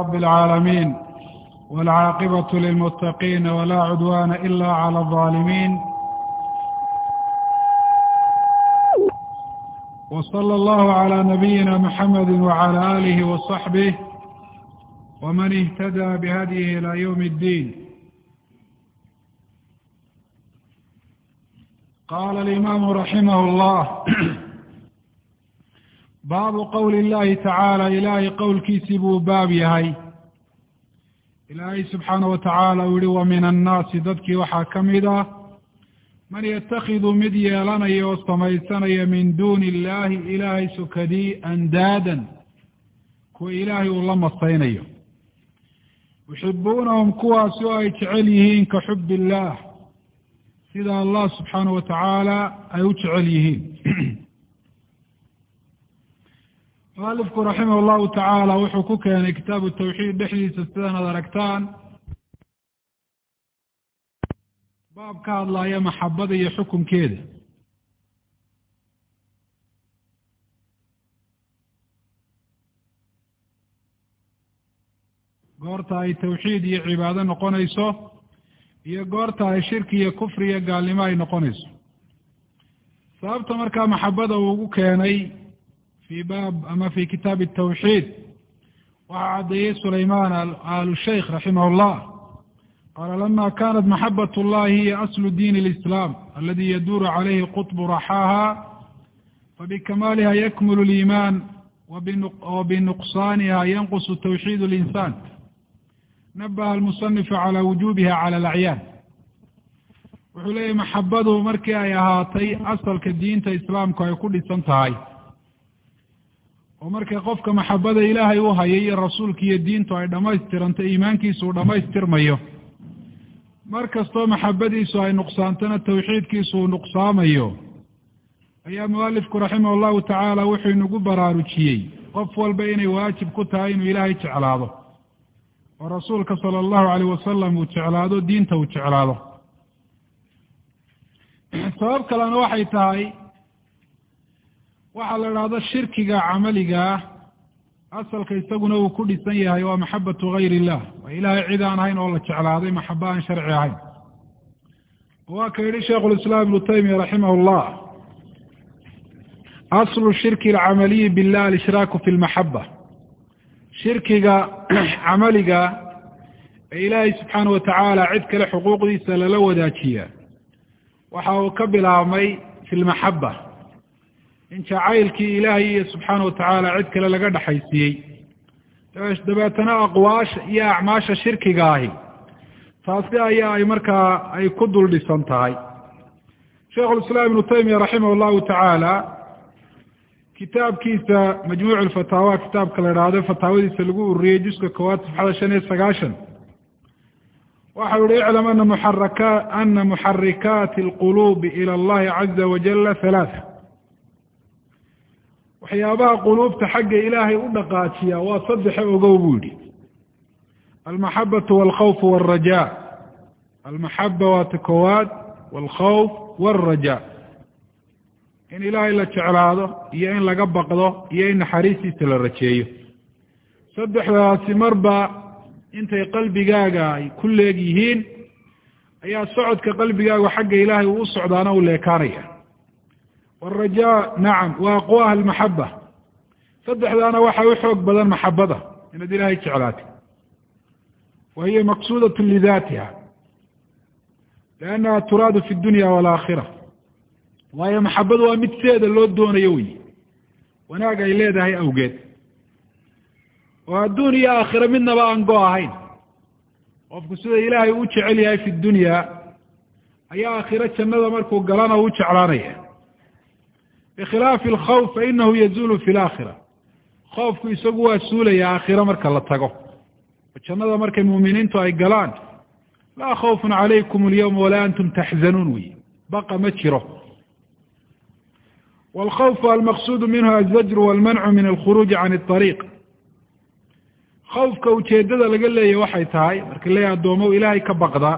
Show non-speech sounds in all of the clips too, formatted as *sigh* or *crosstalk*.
رب العالمين والعاقبة للمتقين ولا عدوان إلا على الظالمين وصلى الله على نبينا محمد وعلى آله وصحبه ومن اهتدى بهديه إلى يوم الدين قال الإمام رحمه الله baabu qowli اllahi tacaala ilaahay qowlkiisii buu baab yahay. Ilaahay subxaana wa tacaala uu yihi wa min annaasi dadkii waxaa ka mid ah man yatakhidu mid yeelanaya oo samaysanaya min duuni illahi ilaahay sukadii andaadan kuwa ilaahay uu la masaynayo. Yuxibuunahum kuwaasi oo ay jecel yihiin ka xub illaah sida allah subxaana wa tacaala ay u jecel yihiin *clears throat* mualifku raximah allahu tacaala wuxuu ku keenay kitaabu tawxiid dhexdiisa sidan ad aragtaan. Baab ka hadlaya maxabada iyo xukunkeeda. Goorta ay tawxiid iyo cibaado noqonayso iyo goorta ay shirki iyo kufri iyo gaalnimo ay noqonayso. Sababta markaa maxabada uu ugu keenay fi baab ama fi kitaabi الtawxiid waxaa caddeeyey sulayman al shaykh raximah اllah qaala lama kanat maxabat اllahi hiya aslu diin اlislam aladi yaduru calayhi qطbu raxaaha fabikamaaliha yakmul اliiman wabinuqsaaniha yanqusu tawxiid اlinsan nabaha almusanifu calى wujubiha calى alacyaan wuxuu leeyahy maxabadu markii ay ahaatay asalka diinta islaamku ay ku dhisan tahay oo markay qofka maxabada ilaahay u hayay iyo rasuulka iyo diintu ay dhammaystiranto iimaankiisu uu dhammaystirmayo. Mar kastoo maxabadiisu ay nuqsaantona tawxiidkiisu uu nuqsaamayo ayaa mualifku raximah allahu tacaala wuxuu inagu baraarujiyey. Qof walba inay waajib ku tahay inuu ilaahay jeclaado oo rasuulka sala allahu alayh wasalam uu jeclaado diinta uu jeclaado. *clears throat* Sabab kalena waxay tahay waxaa la idhahdo shirkiga camaligaa asalka isaguna uu ku dhisan yahay waa maxabatu gayr illah waa ilaahay cid aan ahayn oo la jeclaaday maxaba aan sharci ahayn. Waa ka yihi sheikhu lislaam ibnu taymiya raximah llah aslu shirki alcamaliyi billah alshraaku fi lmaxaba shirkiga *clears throat* camaliga ee ilaahay subxaana watacaala cid kale xuquuqdiisa lala wadaajiya waxa uu ka bilaabmay fi lmaxaba in jacaylkii ilaahay iyo subxaana watacaala cid kale laga dhexaysiiyey dabeetana aqwaasha iyo acmaasha shirkiga ahi. Taasi ayaa ay markaa ay ku dul dhisan tahay. Sheikhulislaam ibnu taymiya raximah llahu tacaala kitaabkiisa majmuuc lfataawa kitaabka la idhaahdo fataawadiisa lagu ururiyey juska koowaad safxada shan iyo sagaashan. Waxau yihi iclam ana muxaraka ana muxarikaati alquluubi ila allahi caza wajala halaata waxyaabaha quluubta xagga ilaahay u dhaqaajiya waa saddexe ogow buu yihi almaxabatu walkhawfu walraja almaxaba waa ta koowaad walkhawf walraja in ilaahay la jeclaado iyo in laga baqdo iyo in naxariistiisa la rajeeyo. Saddexdaasi marba intay qalbigaaga ay ku leeg yihiin ayaa socodka qalbigaagu xagga ilaahay uu u socdaana u leekaanaya waraja nacam wa aqwaha almaxaba saddexdaana waxaa u xoog badan maxabada inaad ilaahay jeclaatay wa hiya maqsuudat lidatiha liannaha turaadu fi dunya walaakhira waayo maxabadu waa mid seeda loo doonayo wey wanaag ay leedahay awgeed oo adduun iyo aakhira midnaba aan go ahayn qofku sida ilaahay u jecel yahay fi dunya ayaa aakhiro jannada markuu galana u jeclaanaya bikhilaafi alkhawf fainahu yazuulu fi laakhira khoofku isagu waa suulaya aakhiro marka la tago. Jannada markay muuminiintu ay galaan laa khawfun calaykum alyawma walaa antum taxzanuun wey baqa ma jiro. Waalkhawfu almaqsuudu minhu alzajru walmancu min alkhuruuji can ariiq khawfka ujeeddada laga leeya waxay tahay marka leeyahy addoomow ilaahay ka baqdaa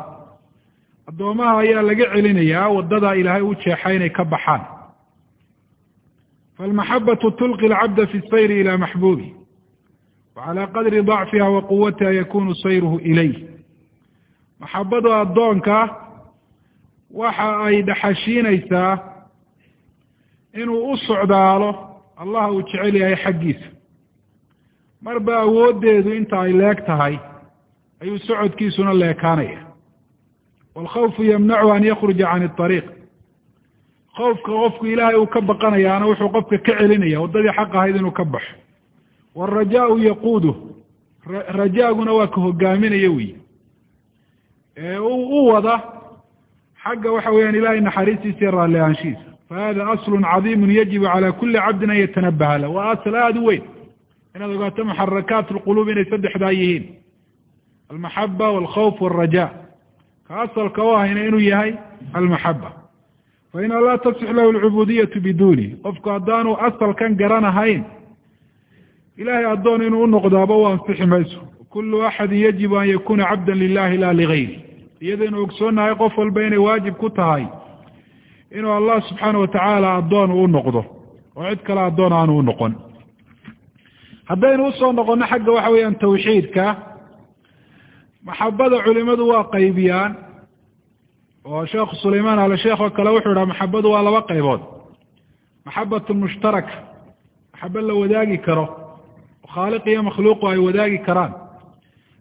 addoomaha ayaa laga celinayaa waddada ilaahay u jeexa inay ka baxaan falmaxabatu tulqi alcabda fi sayri ila maxbuubi wacalaa qadri dacfiha wa quwatiha yakunu sayruhu ilayh maxabada addoonka waxa ay dhaxashiinaysaa inuu u socdaalo allah uu jecel yahay xaggiisa marba awooddeedu inta ay leeg tahay ayuu socodkiisuna leekaanaya waalkhawfu yamnacu an yakhruja can اطariiq khawfka qofku ilaahay uu ka baqanayaana wuxuu qofka ka celinaya waddadii xaq ahayd inuu ka baxo. Wاrajaau yaquudu rajaaguna waa ka hogaaminaya wey ee u wada xagga waxa weeyaan ilahay naxariistiisa iyo raalli ahaanshihiisa. Fahada aslu cadiimu yajibu cala kuli cabdin an yatanabaha lah waa asl aada u weyn. Inaad ogaato muxarakaat lquluub inay saddexdaa yihiin. Almaxaba walkhawf wاlraja ka asalka u ahayna inuu yahay almaxaba faina laa tasix lahu lcubudiyatu biduni qofku haddaanu asalkan garanahayn ilahay addoon inuu unoqdaaba u ansixi mayso. Kulu axadi yajibu an yakuna cabda lilahi la ligayri iyadaynu ogsoonahay qof walba inay waajib ku tahay inuu allah subxaana watacaala addoon u noqdo oo cid kale addoon aanu u noqon. Haddaynu u soo noqono xagga waxa weeyaan tawxiidka maxabada culimadu waa qaybiyaan oo sheekhu sulaymaan ale sheekh oo kale wuxuu dhaha maxabadu waa laba qaybood. Maxabat mushtaraka maxaba la wadaagi karo oo khaaliq iyo makhluuqu ay wadaagi karaan.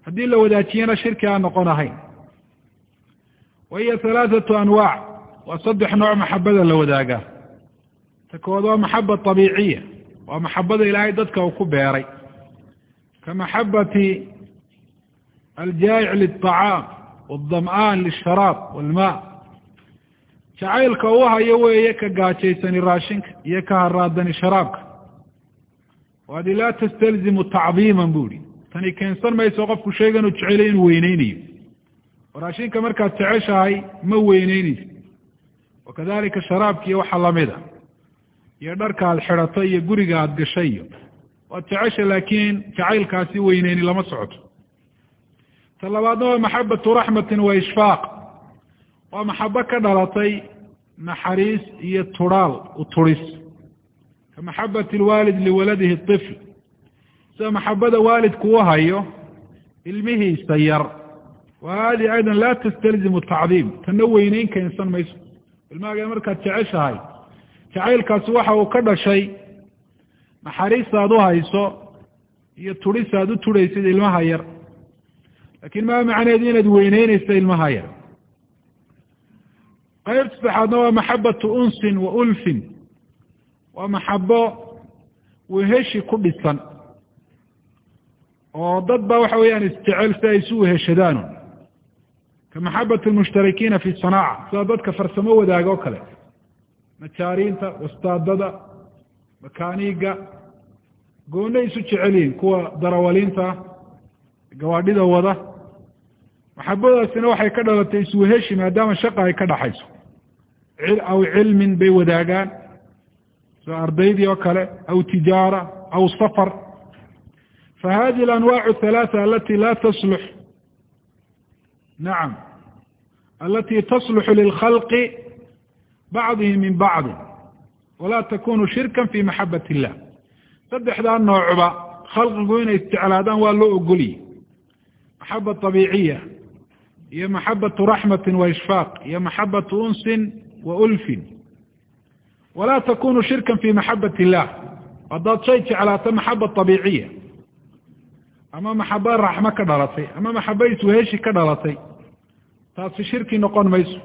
Haddii la wadaajiyana shirki aan noqon ahayn. Wa hiya halaathatu anwaac waa saddex nooc maxabada la wadaagaa ta kowaad waa maxaba abiiciya waa maxabada ilaahay dadka uu ku beeray. Ka maxabati aljaa'ic liلطacaam wاldam'aan lisharaab wاlma jacaylka u hayo weeye ka gaajaysani raashinka iyo ka haraadani sharaabka waadi laa tastalzimu tacdiiman bu ihi tani keensan mayso qofku shaygan uu jecelay inuu weyneynayo oo raashinka markaad jeceshahay ma weyneyneysa wakadalika sharaabkiiyo waxa lamida iyo dharka aad xidhato iyo guriga aad gashay waad jecesha laakiin jacaylkaasi weyneyni lama socoto ta labaadna waa maxabatu raxmatin wa ishfaaq. Waa maxabo ka dhalatay naxariis iyo turaal uturis ka maxabati lwaalid liwaladihi طifl sida maxabada waalidku u hayo ilmihiisa yar. Wa hadi ayda la tastalzimu tacdiim. Tana weyneyn keensan mayso. Ilmahaaga markaad jeceshahay jacaylkaasi waxa uu ka dhashay naxariistaad u hayso iyo turisaad u turaysid ilmaha yar laakiin maa macneedu inaad weyneyneysa ilmaha yar qaybta saddexaadna waa maxabatu unsin wa ulfin waa maxabo weheshi ku dhisan oo dad ba waxa weeyaan isjecel si ay isu weheshadaanu ka maxabat lmushtarikiina fi sanaaca sida dadka farsamo wadaaga oo kale majaariinta wastaadada makaaniga goonay isu jecelyihin kuwa darawaliinta gawaadhida wada maxabadaasina waxay ka dhalatay isweheshi maadaama shaqa ay ka dhaxayso. Aw cilmin bay wadaagaan. Sida ardaydii oo kale aw tijaara aw safar. Fa hadihi alanwaac halaatha alati la taslux nacam alati tasluxu lilkhalqi bacdihi min bacdi walaa takunu shirka fi maxabat illah saddexdaa noocba khalqigu inay isjeclaadaan waa loo ogoliyey maxaba abiiciya iyo maxabatu raxmati wa ishfaaq iyo maxabatu unsin wa ulfin. Walaa takunu shirka fi maxabat illah haddaad shay jeclaato maxaba abiiciya ama maxaba raxmo ka dhalatay ama maxaba isweheshi ka dhalatay. Taasi shirki noqon mayso.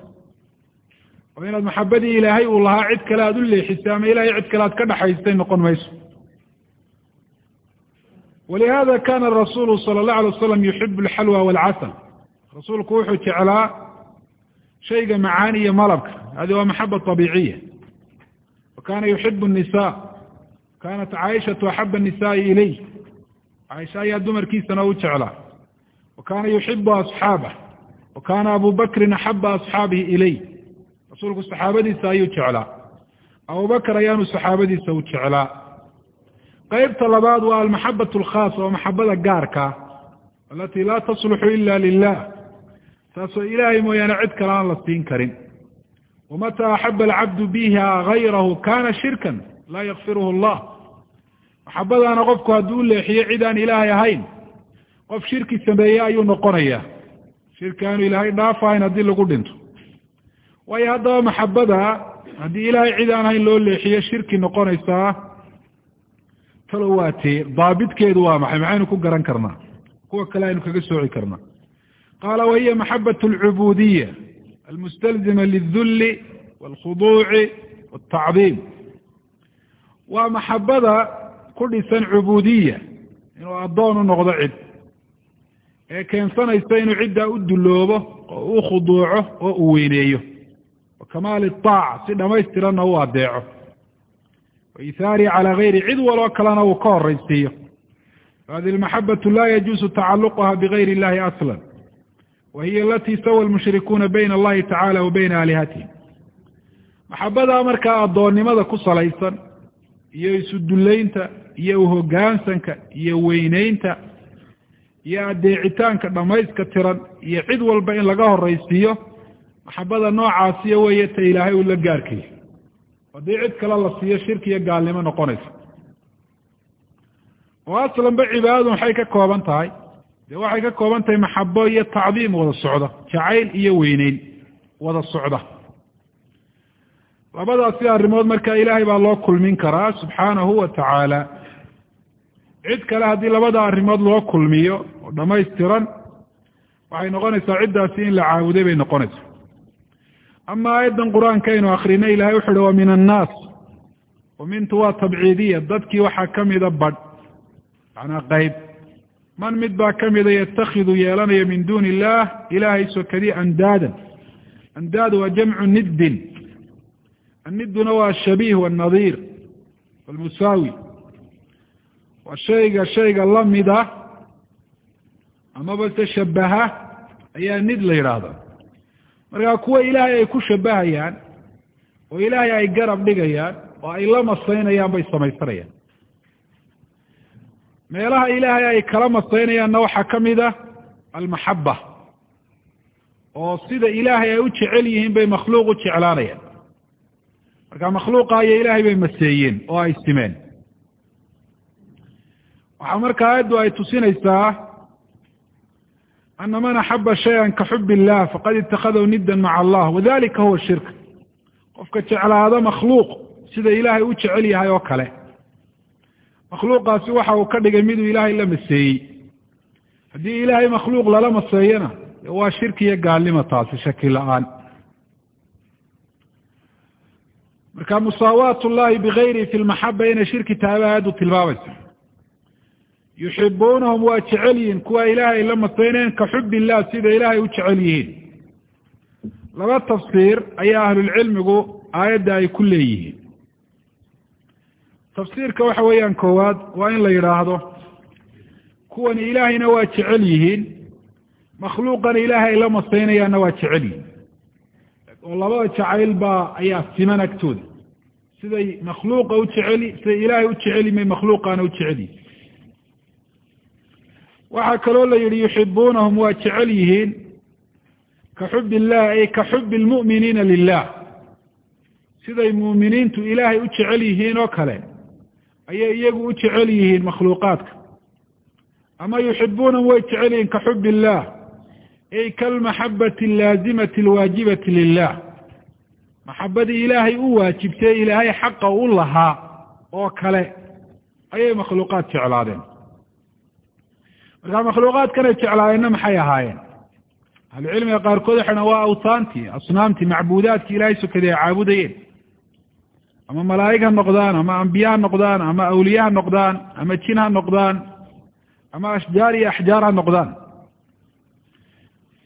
Oo inaad maxabadii ilaahay uu lahaa cid kale aada u leexisay ama ilahay cid kale aad ka dhaxaystay noqon mayso. Walihada kana rasulu sala allahu alay wasalam yuxibu alxalwa walcasal rasuulku wuxuu jeclaa shayga macaani iyo malabka. Hadi waa maxaba abiiciya wa kana yuxibu nisa kanat caaishatu axaba nisaai ilayh. Caaisha ayaa dumarkiisana u jeclaa. Wa kana yuxibu asxaabah wa kana abu bakrin axaba asxaabihi ilayh. Rasuulku saxaabadiisa ayuu jeclaa. Abubakr ayaanu saxaabadiisa u jeclaa. Qaybta labaad waa almaxabat alkhaasa waa maxabada gaarkaa alati laa tasluxu ila lilah taasoo ilaahay mooyaane cid kale aan la siin karin. Wamata axaba alcabdu biha gayrahu kana shirkan laa yakfiruhu allah. Maxabadaana qofku hadduu u leexiyo cid aan ilaahay ahayn qof shirki sameeye ayuu noqonayaa. Shirki aanu ilaahay dhaafahayn haddii lagu dhinto. Waayo haddaba maxabada haddii ilaahay cid aan ahayn loo leexiyo shirki noqonaysaa talo waa tee daabitkeedu waa maxay? Maxaynu ku garan karnaa? Kuwa kale aynu kaga sooci karnaa qaala wahiya maxabat alcubuudiya almustalzima lildulli waalkhuduuci waltacdiim waa maxabada ku dhisan cubuudiya inuu addoon u noqdo cid ee keensanaysa inuu ciddaa u dulloobo oo u khuduuco oo u weyneeyo wa kamaali aaca si dhamaystiranna u adeeco wa ithaarihi calaa gayri cid waloo kalena uu ka horaysiiyo hadihi almaxabatu laa yajuusu tacaluquha bigayri illahi aslan wa hiya alatii sawa almushrikuuna bayna allahi tacala wa bayna aalihatihim maxabadaa markaa addoonnimada ku salaysan iyo isu dullaynta iyo uhogaansanka iyo weyneynta iyo adeecitaanka dhamayska tiran iyo cid walba in laga horaysiiyo maxabada noocaasiyo weeye ta ilaahay uu la gaarkaya haddii cid kale la siiyo shirki iyo gaalnimo noqonaysa oo aslanba cibaadadu maxay ka kooban tahay dee waxay ka kooban tahay maxabo iyo tacdiim wada socda jacayl iyo weyneyn wada socda. Labadaasi arrimood marka ilaahay baa loo kulmin karaa subxaanahu wa tacaala. Cid kale haddii labada arrimood loo kulmiyo oo dhamaystiran waxay noqonaysaa ciddaasi in la caabuday bay noqonaysaa. Ama aayaddan qur'aanka aynu akrinay ilahay wuxu uhi wa min annaas wamintu waa tabciidiya dadkii waxaa kamida badh macnaa qayb man mid baa kamida yatakhidu yeelanaya min duuni illah ilaahay sokadii andaadan. Andaad waa jamcu niddin. Anniduna waa ashabiih wannadiir walmusaawi waa shayga shayga lamida amaba se shabaha ayaa nid la yidhaahda markaa kuwa ilaahay ay ku shabahayaan oo ilaahay ay garab dhigayaan oo ay la masaynayaan bay samaysanayaan meelaha ilaahay ay kala masaynayaanna waxaa ka mid a almaxaba oo sida ilaahay ay u jecel yihiin bay makhluuq u jeclaanayaan. Marka makhluuqa aya ilaahay bay maseeyeen oo ay simeen. Waxaa marka aayaddu ay tusinaysaa ana man axaba shayan ka xub illah faqad itakadahu niddan maca allah. Wadalika huwa shirk. Qofka jeclaado makhluuq sida ilaahay u jecel yahay oo kale makhluuqaasi waxa uu ka dhigay miduu ilaahay la maseeyey haddii ilaahay makhluuq lala maseeyana waa shirki iyo gaalnimo taasi shaki la'aan. Marka musaawaat llahi bigayrihi fi lmaxaba inay shirki tahay ba aayaddu tilmaamaysa yuxibuunahum waa jecel yihiin kuwa ilaahay la masayneen ka xub illah sida ilaahay u jecel yihiin. Laba tafsiir ayaa ahlulcilmigu aayadda ay ku leeyihiin tafsiirka waxa weeyaan koowaad waa in la yidhaahdo kuwan ilaahayna waa jecel yihiin makhluuqana ilaahay ay la masaynayaanna waa jecel yihiin. Oo labada jacayl baa ayaa siman agtooda. Siday makhluuqa u jeceli siday ilaahay u jeceli may makhluuqaana u jecel yihiin waxaa kaloo la yidhi yuxibuunahum waa jecel yihiin ka xub illah ay ka xubi lmu'miniina lilah siday muuminiintu ilaahay u jecel yihiin oo kale ayay iyagu u jecel yihiin makhluuqaadka. Ama yuxibuunahum way jecel yihiin ka xub illah. Ay kalmaxabati alaazimati alwaajibati lilah maxabadii ilaahay u waajibtay ilaahay xaqa u lahaa oo kale ayay makhluuqaad jeclaadeen. Markaa makhluuqaadkanay jeclaadeenna maxay ahaayeen? Ahlucilmiga qaarkood waxay waa awtaantii asnaamtii macbuudaadkii ilaahay sokadii ay caabudayeen ama malaa'ig ha noqdaan ama ambiye ha noqdaan ama awliye ha noqdaan ama jin ha noqdaan ama ashjaar iyo axjaar ha noqdaan.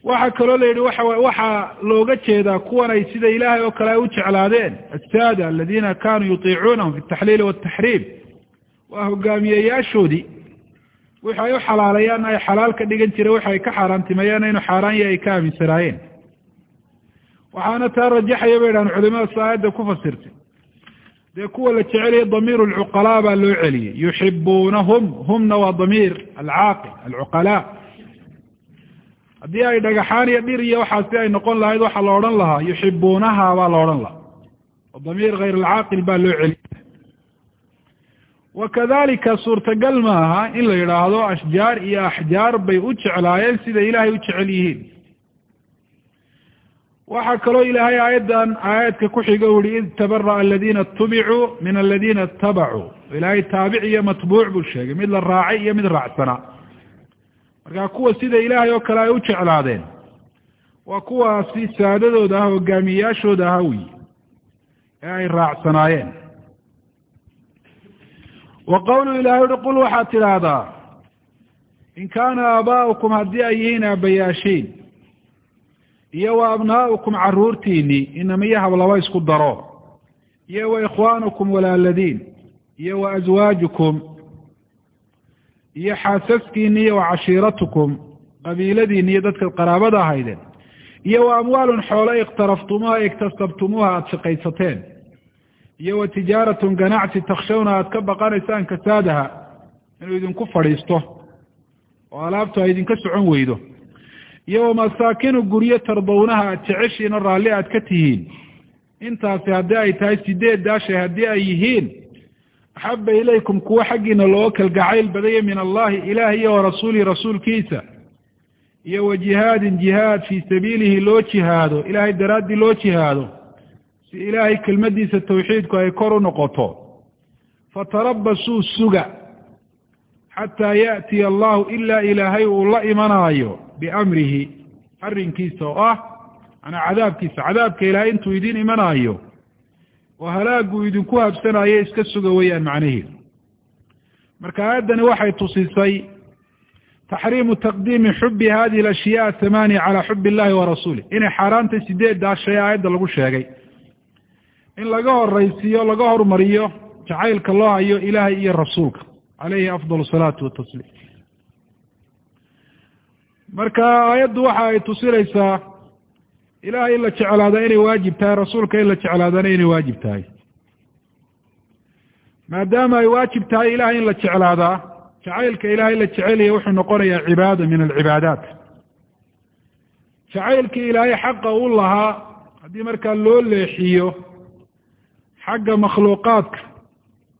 Waxaa kaloo la yidhi waxa waxaa looga jeedaa kuwan ay sida ilaahay oo kale ay u jeclaadeen asaada aladiina kanuu yutiicuunahum fi taxliili wataxriim waa hogaamiyeyaashoodii. Wixi ay u xalaalayaanna ay xalaal ka dhigan jireen wixi ka xaaraantimeeyaanna inuu xaaraan yahay ay ka aaminsanaayeen. Waxaana taa rajaxaya bay dhahan culimada si aayadda ku fasirtay dee kuwa la jecelaya damiiru alcuqalaa baa loo celiyey yuxibuunahum humna waa damiir alcaaqil alcuqalaa. Haddii ay dhagaxaan iyo dhir iyo waxaasi ay noqon lahayd waxaa la odhan lahaa yuxibuunaha baa la odhan lahaa. Oo damiir hayr alcaaqil baa loo celiya wakadalika suurtagal maaha in la yidhaahdo ashjaar iyo axjaar bay u jeclaayeen sida ilaahay u jecel yihiin waxaa kaloo ilaahay aayaddan aayaadka ku xiga u yihi id tabara'a aladiina itubicuu min aladiina itabacuu ilaahay taabic iyo matbuuc buu sheegay mid la raacay iyo mid raacsanaa marka kuwa sida ilaahay oo kale ay u jeclaadeen waa kuwaasi saadadooda ah hogaamiyeyaashooda aha wey ee ay raacsanaayeen. Wa qowlu ilahay uhi qul waxaad tidhaahdaa in kaana aabaa'ukum haddii ay yihiin aabbayaashiin iyo wa abnaa'ukum carruurtiinii inamiyo hablaba isku daro. Iyo wa ikhwaanukum walaaladiin iyo wa aswaajukum iyo xaasaskiini iyo wa cashiiratukum qabiiladiini iyo dadka qaraabada ahaydeen iyo wa amwaalun xoolo ikhtaraftumuuha iktasabtumuuha aada shaqaysateen. Iyo wa tijaaratun ganacsi takshawna aada ka baqanaysaan kasaadaha inuu idinku fadhiisto. Oo alaabtu ay idinka socon weydo iyo wa masaakinu guryo tardownaha aada jeceshiina raalli aad ka tihiin intaasi haddii ay tahay sideed daashay haddii ay yihiin axaba ilaykum kuwo xaggiina looga kalgacayl badaya min allahi ilaah iyo wa rasuulihi rasuulkiisa iyo wa jihaadin jihaad fii sabiilihi loo jihaado ilaahay daraaddii loo jihaado si ilaahay kelmaddiisa tawxiidku ay kor u noqoto fatarabasuu suga xataa yaatiya allahu ilaa ilaahay uu la imanaayo biamrihi arrinkiisa oo ah manaa cadaabkiisa. Cadaabka ilaahay intuu idin imanaayo oo halaaguu idinku habsanayo iska suga weeyaan macnaheedu marka aayaddani waxay tusisay taxriimu taqdiimi xubi hadihi alashyaa athamaaniya calaa xubi illahi wa rasuulih inay xaaraantay sideeddaa shay aayadda lagu sheegay. In laga horaysiiyo laga hormariyo jacaylka loo hayo ilaahay iyo rasuulka caleyhi afdal salaatu watasliim marka aayaddu waxa ay tusinaysaa ilahay in la jeclaada inay waajib tahay rasuulka in la jeclaadana inay waajib tahay. Maadaama ay waajib tahay ilahay in la jeclaadaa jacaylka ilaahay la jecelaya wuxuu noqonayaa cibaada min alcibaadaat. Jacaylkii ilaahay xaqa u lahaa haddii markaa loo leexiyo xagga makhluuqaadka.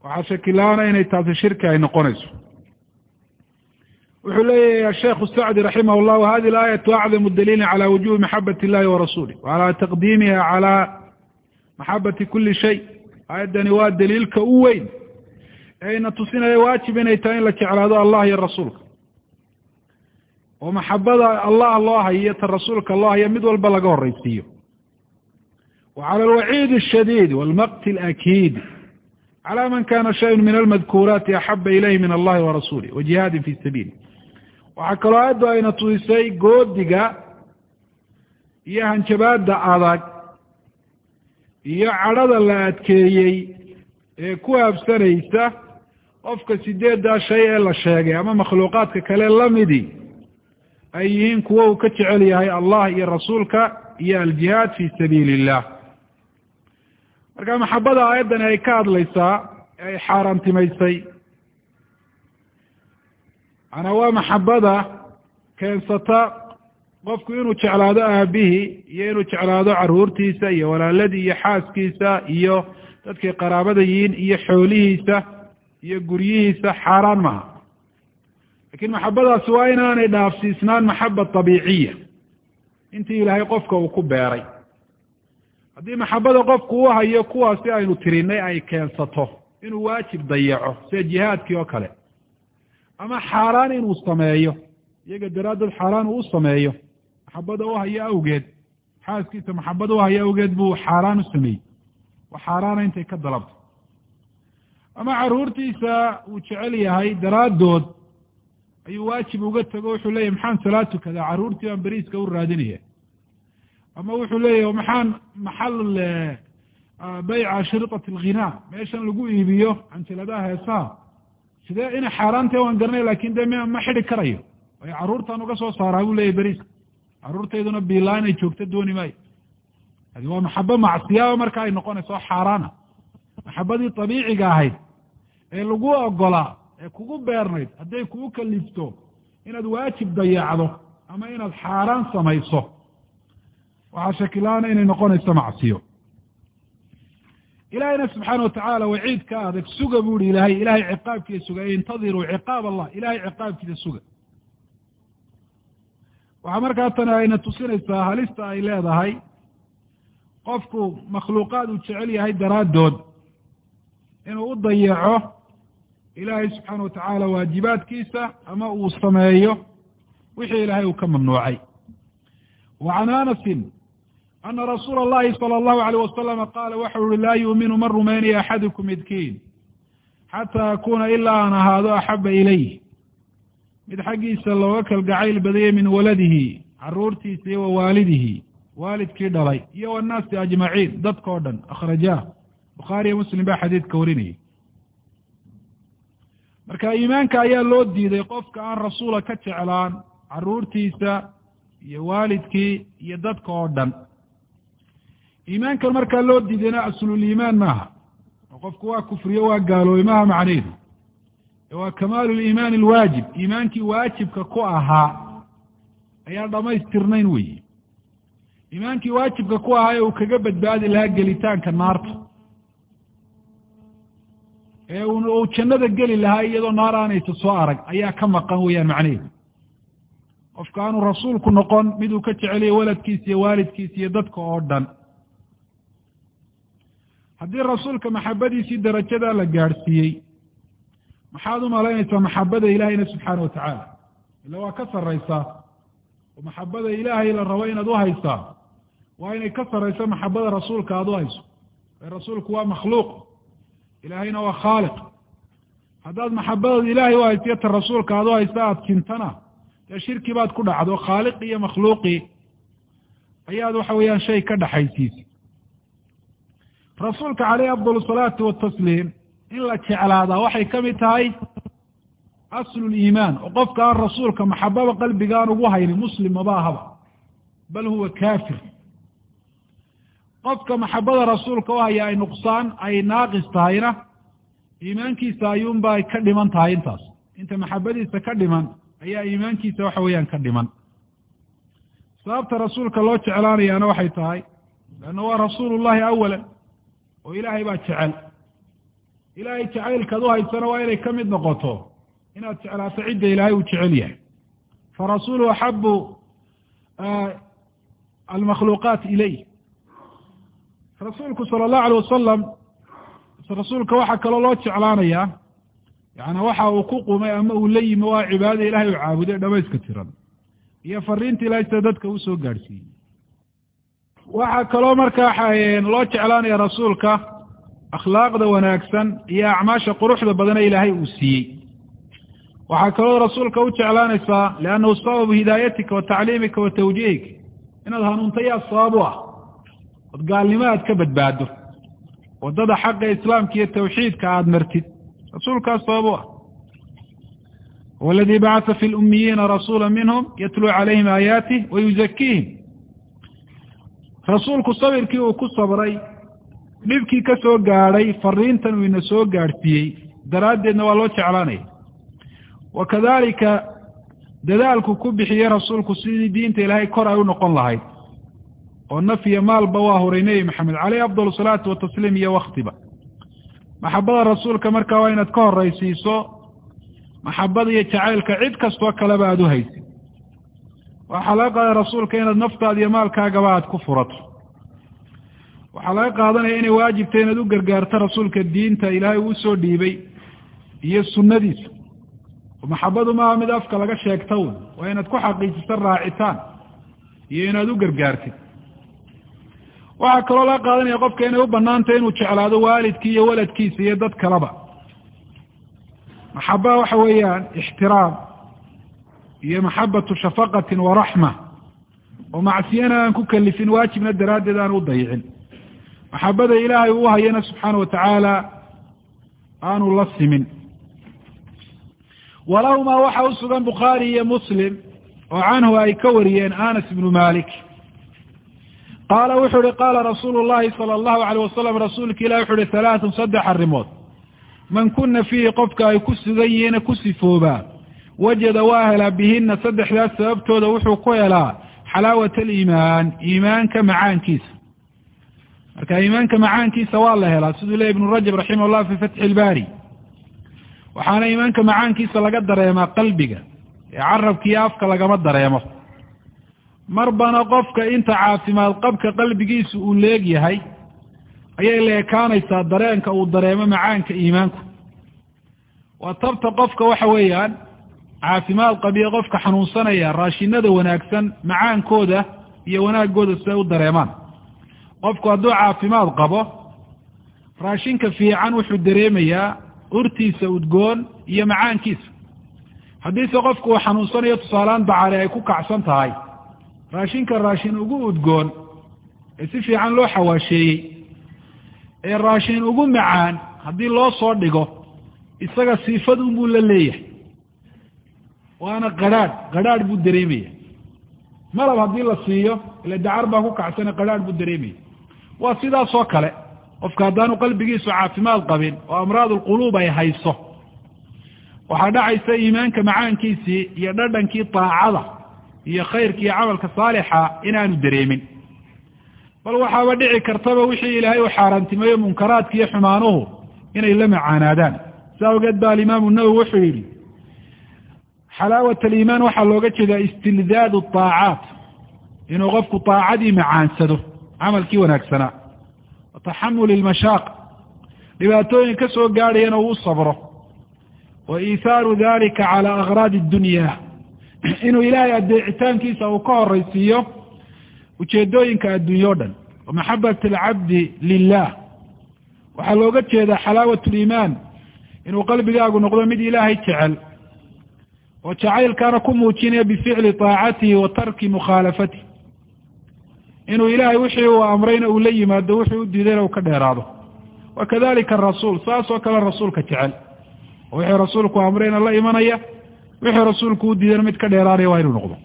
Waxaa shakilaana inay taasi shirki ay noqonayso wuxuu leeyahy asheikhu sacdi raximah llah wahadi alaayatu acdamu daliilin cala wujubi maxabat illahi warasuulih wacalaa taqdiimiha calaa maxabati kuli shay aayaddani waa daliilka u weyn eayna tusinaya waajib inay tahay in la jeclaado allah iyo rasuulka oo maxabada allah loo hayo ta rasuulka loo hayo mid walba laga horeysiiyo wa cala alwaciid ashadiid walmaqti alakiid cala man kana shayun min almadkuuraati axaba ilayhi min allahi warasuulih wa jihaadin fi sabiili waxaa kaloo aayaddu ayna tusisay goodiga iyo hanjabaadda adag iyo cadhada la adkeeyey ee ku habsanaysa qofka sideeddaa shay ee la sheegay ama makhluuqaadka kale lamidii ay yihiin kuwo uu ka jecel yahay allah iyo rasuulka iyo aljihaad fi sabiili illah marka maxabada aayaddani ay ka hadlaysaa ee ay xaaraantimaysay manaa waa maxabada keensata qofku inuu jeclaado aabihii iyo inuu jeclaado caruurtiisa iyo walaaladii iyo xaaskiisa iyo dadkay qaraabada yihiin iyo xoolihiisa iyo guryihiisa xaaraan maaha. Lakin maxabadaasi waa inaanay dhaafsiisnaan maxaba abiiciya intii ilaahay qofka uu ku beeray. Haddii maxabada qofku u hayo kuwaasi aynu tirinay ay keensato inuu waajib dayaco sida jihaadkii oo kale ama xaaraan inuu sameeyo. Iyaga daraaddeed xaaraan uu u sameeyo. Maxabada u hayo awgeed. Xaaskiisa maxabada u hayo awgeed buu xaaraan u sameeyey. Wa xaaraana intay ka dalabto. Ama caruurtiisa uu jecel yahay daraaddood ayuu waajib uga tego wuxuu leeyahy maxaan salaad tukadaa carruurtii baan beriiska u raadinaya. Ama wuxuu leeyahy maxaan maxal bayca shiriطat alghinaa? Meeshan lagu iibiyo canjiladaha heesaha sidee inay xaaraantee waan garanay laakiin de m ma xidi karayo? Waayo carruurtaan uga soo saaraa buu leeyahy beriiska carruurtayduna biilaa inay joogto dooni maayo. Hadi waa maxabo macsiyaaba marka ay noqonayso xaaraana. Maxabadii abiiciga ahayd ee lagu ogolaa ee kugu beernayd hadday kugu kalifto inaad waajib dayacdo ama inaad xaaraan samayso. Waxaa shakilaana inay noqonayso macsiyo ilaahayna subxaana watacaala waciid ka adag suga bu ihi ilaahay ilahay ciqaabkiisa suga intadiruu ciqaab allah ilahay ciqaabkiisa suga waxaa markaa tani ayna tusinaysaa halista ay leedahay qofku makhluuqaad uu jecel yahay daraaddood inuu u dayaco ilaahay subxaana watacaala waajibaadkiisa ama uu sameeyo wixii ilaahay uu ka mamnuucay wa can anasin ana rasuula allahi sala allahu alayh wasalama qaala waxau uhi laa yuuminu ma rumaynaya axadukum midkiin xataa akuna ilaa aan ahaado axaba ilayh mid xaggiisa looga kalgacayl badayay min waladihi caruurtiisa iyo wa waalidihi waalidkii dhalay iyo wannaasi ajmaciin dadkao dhan akhrajaah bukhaariyo muslim baa xadiidka warinayay marka iimaanka ayaa loo diiday qofka aan rasuula ka jeclaan caruurtiisa iyo waalidkii iyo dadka oo dhan iimaankan markaa loo diidayna asluliimaan maaha. oo qofku waa kufriyo waa gaaloobay maaha macnaheedu? waa kamaalu liimaani alwaajib. iimaankii waajibka ku ahaa ayaa dhamaystirnayn weyi iimaankii waajibka ku ahaa ee uu kaga badbaadi lahaa gelitaanka naarta. ee uu jannada geli lahaa iyadoo naar aanaysa soo arag ayaa ka maqan weeyaan macnaheedu. qofka aanu rasuulku noqon miduu ka jeceliyo waladkiisa iyo waalidkiisa iyo dadka oo dhan haddii rasuulka maxabadiisii darajadaa la gaadhsiiyey maxaad u malaynaysaa maxabada ilaahayna subxaana watacaala ila waa ka sarraysaa. Oo maxabada ilaahay la rabo inaad u haysaa. Waa inay ka sarrayso maxabada rasuulka aada u hayso. Ee rasuulku waa makhluuq. Ilaahayna waa khaaliq. Haddaad maxabadooda ilaahay u haysiyo ta rasuulka aad u haysta aada sintana dee shirki baad ku dhacdo. Khaaliqii iyo makhluuqii ayaad waxa weeyaan shay ka dhaxaysiisay rasuulka caleyhi afdal salaatu watasliim in la jeclaadaa waxay ka mid tahay asluliimaan oo qofka aan rasuulka maxababa qalbiga aan ugu haynin muslim maba ahaba bal huwa kafir qofka maxabada rasuulka u haya ay nuqsaan ay naaqis tahayna iimaankiisa ayuunba ay ka dhiman tahay intaas. Inta maxabadiisa ka dhiman ayaa iimaankiisa waxa weeyaan ka dhiman. Sababta rasuulka loo jeclaanayaana waxay tahay leanna waa rasuulu llahi awalan oo ilaahay baa jecel. Ilaahay jacaylkaad u haysana waa inay ka mid noqoto. Inaad jeclaato cidda ilaahay uu jecel yahay. Farasuulu axabu almakhluuqaat ilay. Rasuulku sala allahu alay wasalam rasuulka waxaa kaloo loo jeclaanayaa yaani waxa uu ku qumay ama uu la yimi waa cibaadada ilahay uu caabuday dhamayska tiran. Iyo fariinta ilahay sida dadka uu soo gaadhsiiyey waxaa kaloo markaa loo jeclaanaya rasuulka akhlaaqda wanaagsan iyo acmaasha quruxda badane ilaahay uu siiyey. Waxaa kaloo rasuulka u jeclaanaysaa liannahu sababu hidaayatika wa tacliimika wa tawjiihika. Inaad hanuunta yaa sabab u ah. Ood gaalnimo aad ka badbaado waddada xaqa islaamka iyo tawxiidka aada martid. Rasuulkaas sabab u ah. Waladii bacata fi lummiyiina rasuula minhum yatluu calayhim aayaatih wa rasuulku sabirkii uu ku sabray dhibkii ka soo gaadhay fariintan uu ina soo gaadhsiiyey daraaddeedna waa loo jeclaanaya wa kadalika dadaalku ku bixiyey rasuulku sidii diinta ilaahay kor ay u noqon lahayd oo naf iyo maalba waa huray nebi maxamed caleyhi afdal salaatu watasliim iyo waktiba maxabada rasuulka markaa waa inaad ka horaysiiso maxabada iyo jacaylka cid kastoo kaleba aada u haysid waxaa laga qaadaya rasuulka inaad naftaada iyo maalkaagaba aad ku furato. Waxaa laga qaadanaya inay waajibta inaad u gargaarto rasuulka diinta ilaahay uu soo dhiibay iyo sunnadiisa. Maxabadu maaha mid afka laga sheegta un waa inaad ku xaqiijiso raacitaan iyo inaad u gargaartid. Waxaa kaloo laga qaadanaya qofka inay u banaantay inuu jeclaado waalidkii iyo waladkiisa iyo dad kaleba. Maxaba waxa weeyaan ixtiraam iyo maxabatu shafaqatin wa raxma. Oo macsiyana aan ku kalifin waajibna daraaddeed aan u dayicin. Maxabada ilaahay uu hayana subxaana watacaala aanu la simin. Walahumaa waxa u sugan bukhaari iyo muslim oo canhu ay ka wariyeen anas ibnu malik qaala wuxu uhi qaala rasuulu llahi sala allahu alayh wasalam rasuulka ilah wuxu uhi halaatun saddex arrimood. Man kuna fiihi qofka ay ku sugan yihiina ku sifoobaa wajada waa helaa bihina saddexdaas sababtooda wuxuu ku helaa xalaawat aliimaan iimaanka macaankiisa. Marka iimaanka macaankiisa waa la helaa siduu lehy ibnu rajab raximah llah fi fatxi ilbaari waxaana iimaanka macaankiisa laga dareemaa qalbiga ee carabka iyo afka lagama dareemo. Marbana qofka inta caafimaad qabka qalbigiisu uu leeg yahay ayay la ekaanaysaa dareenka uu dareemo macaanka iimaanku. Waa tabta qofka waxa weeyaan caafimaad qabiya qofka xanuunsanaya raashinada wanaagsan macaankooda iyo wanaagooda siday u dareemaan. Qofku hadduu caafimaad qabo raashinka fiican wuxuu dareemayaa urtiisa udgoon iyo macaankiisa. Haddiise qofku uu xanuunsanayo tusaaleaan bacari ay ku kacsan tahay. Raashinka raashin ugu udgoon ee si fiican loo xawaasheeyey ee raashin ugu macaan haddii loo soo dhigo isaga siifad unbuu la leeyahay waana qadhaadh qadhaadh buu dareemaya malab haddii la siiyo ila dacar baa ku kacsane qadhaadh buu dareemaya waa sidaasoo kale qofka haddaanu qalbigiisu caafimaad qabin oo amraad ulquluub ay hayso waxaa dhacaysa iimaanka macaankiisii iyo dhadhankii daacada iyo khayrka iyo camalka saalixa inaanu dareemin. Bal waxaaba dhici kartaba wixii ilaahay uu xaaraantimeeyo munkaraadka iyo xumaanuhu inay la macaanaadaan. Sa awgeed ba alimaamu nawowi wuxuu yidhi xalaawat aliimaan waxaa looga jeedaa istildaadu aacaat inuu qofku aacadii macaansado camalkii wanaagsanaa wa taxamuli lmashaaq dhibaatooyin ka soo gaadhayana uu u sabro. Wa iithaaru dalika calaa akhraadi addunya inuu ilaahay adeecitaankiisa uu ka horaysiiyo ujeedooyinka adduunye o dhan. Wa maxabat alcabdi lilah waxaa looga jeedaa xalaawat liimaan inuu qalbigaagu noqdo mid ilaahay jecel oo jacaylkaana ku muujinaya bificli taacatihi wa tarki mukhaalafatihi. Inuu ilaahay wixii uu amrayna uu la yimaado wuxuu u diidayna uu ka dheeraado. Wa kadalika arasuul saas oo kale rasuulka jecel. Oo wixii rasuulku amrayna la imanaya wixii rasuulku u diidayna mid ka dheeraanaya waa inuu noqdo.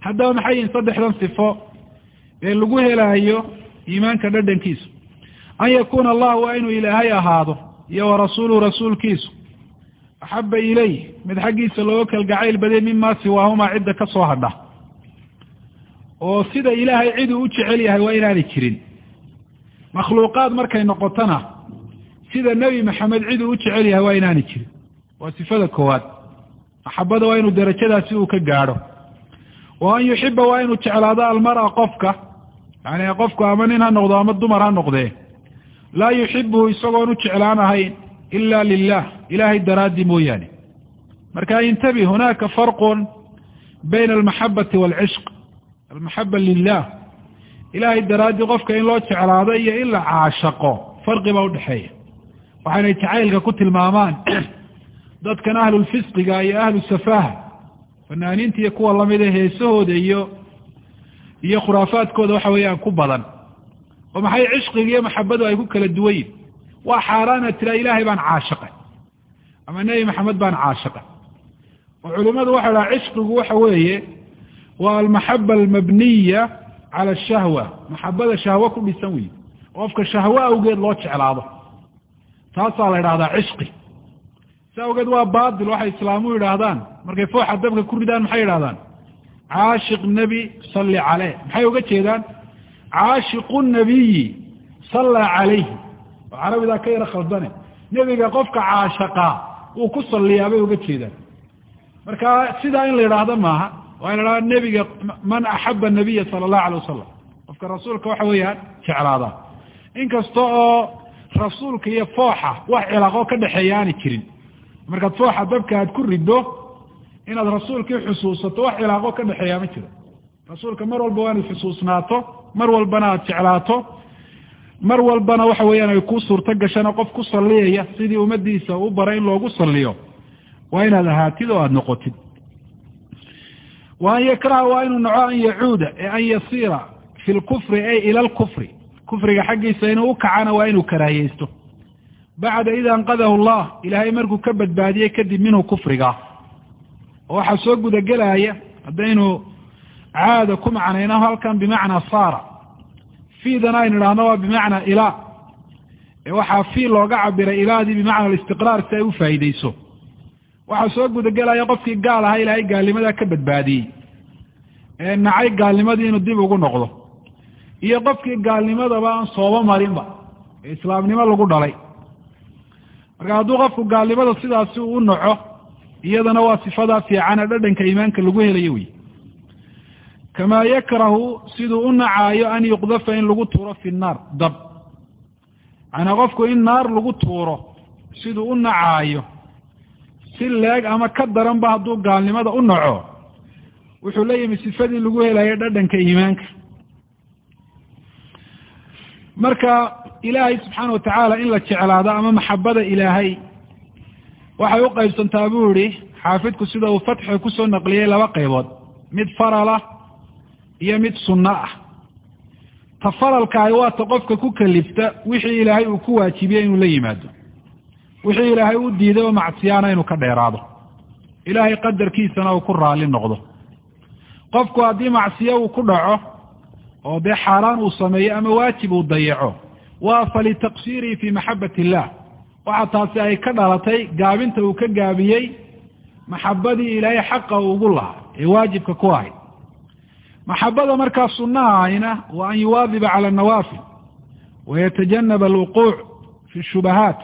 Haddaba maxay yihiin saddexdan sifo ee lagu helaayo iimaanka dhadhankiisu? An yakuuna allah waa inuu ilaahay ahaado iyo wa rasuuluhu rasuulkiisu axaba ilayh mid xaggiisa looga kalgacayl baday mima siwaahumaa cidda ka soo hadha oo sida ilaahay ciduu u jecel yahay waa inaanay jirin makhluuqaad markay noqotona sida nebi maxamed ciduu u jecel yahay waa inaanay jirin waa sifada koowaad maxabada waa inuu darajadaasi uu ka gaadho wa an yuxiba waa inuu jeclaado almara qofka yani qofku ama nin ha noqdo ama dumar ha noqdee laa yuxibuhu isagoon u jeclaan ahayn ila lilah ilahay daraaddi mooyaane marka intabi hunaaka farqun bayna almaxabati waalcishq almaxaba lilah ilahay daraaddii qofka in loo jeclaado iyo in la caashaqo farqi baa udhexeeya waxaynay jacaylka ku tilmaamaan dadkan ahlulfisqiga iyo ahlu safaha fanaaniinta iyo kuwa lamida heesahooda iyo iyo khuraafaadkooda waxa weeyaan ku badan oo maxay cishqiga iyo maxabadu ay ku kala duwan yihiin waa xaaraana tira ilaahay baan caashaqay ama nebi maxamed baan caashaqay oo culimadu waxay dhaha cishqigu waxa weeye waa almaxaba almabniya cala ashahwa maxabada shahwo ku dhisan weyi qofka shahwo awgeed loo jeclaado. Taasaa la idhahdaa cishqi. Si awgeed waa batil waxay islaamuhu yidhaahdaan. Markay fooxa dabka ku ridaan maxay yidhahdaan caashiq nebi salli caleyh. Maxay uga jeedaan? Caashiqu nabiyi sallaa calayhi carabidaa ka yaro khaldane. Nebiga qofka caashaqaa uu ku salliyaa bay uga jeedaan. Marka sidaa in la yidhaahdo maaha waa in la idhahda nebiga man axaba nabiya sala allahu alay wasalam qofka rasuulka waxa weeyaan jeclaadaa inkasta oo rasuulka iyo fooxa wax cilaaqo ka dhexeeya aanay jirin. Markaad fooxa dabka aad ku riddo inaad rasuulkii xusuusato wax cilaaqo ka dhexeeyaa ma jiro. Rasuulka mar walba waa inaad xusuusnaato mar walbana aad jeclaato mar walbana waxa weeyaan ay kuu suurto gashana qof ku salliyaya sidii ummadiisa u baray in loogu salliyo. Waa inaad ahaatid oo aada noqotid. Wa an yakraha waa inuu naco an yacuuda ee an yasiira fi lkufri ay ila lkufri kufriga xaggiisa inuu ukacana waa inuu karaahiyeysto bacda ida anqadahu allah ilaahay markuu ka badbaadiyey kadib minhu kufriga. Oo waxaa soo gudagelaya haddaynu caada ku macnayno halkan bimacnaa saara fiidana aynu idhahno waa bimacnaa ilaa ee waxaa fii looga cabiray ilaadii bimacna alistiqraar si ay u faa'iideyso waxaa soo gudagelaya qofkii gaal ahaa ilaahay gaalnimadaa ka badbaadiyey. Ee nacay gaalnimadii inuu dib ugu noqdo. Iyo qofkii gaalnimadaba aan sooba marinba. Ee islaamnimo lagu dhalay. Marka hadduu qofku gaalnimada sidaasi uu naco iyadana waa sifadaa fiicane dhadhanka iimaanka lagu helayo wey kamaa yakrahu siduu u nacaayo an yuqdafa in lagu tuuro fi nnaar dab macnaa qofku in naar lagu tuuro siduu u nacaayo si leeg ama ka daranba hadduu gaalnimada u naco wuxuu la sifadii lagu helayo dhadhanka iimaanka marka ilaahay subxaana watacaala in la jeclaado ama maxabada ilaahay waxay u qaybsantaa buu yihi xaafidku sida uu fatxi ku soo naqliyey laba qaybood mid faralah iyo mid sunno ah. Ta faralkaahi waa ta qofka ku kalifta wixii ilaahay uu ku waajibiyey inuu la yimaado. Wixii ilaahay u diiday oo macsiyaana inuu ka dheeraado. Ilaahay qadarkiisana uu ku raali noqdo. Qofku haddii macsiyo uu ku dhaco oo dee xaaraan uu sameeyo ama waajib uu dayaco waa falitaqsiirihi fii maxabat illah waxa taasi ay ka dhalatay gaabinta uu ka gaabiyey maxabadii ilaahay xaqa uu ugu lahaa ee waajibka ku ahayd maxabada markaa sunnaha ahina waa an yuwaadiba cala anawaafil wayatajanaba alwuquuc fi shubahaat.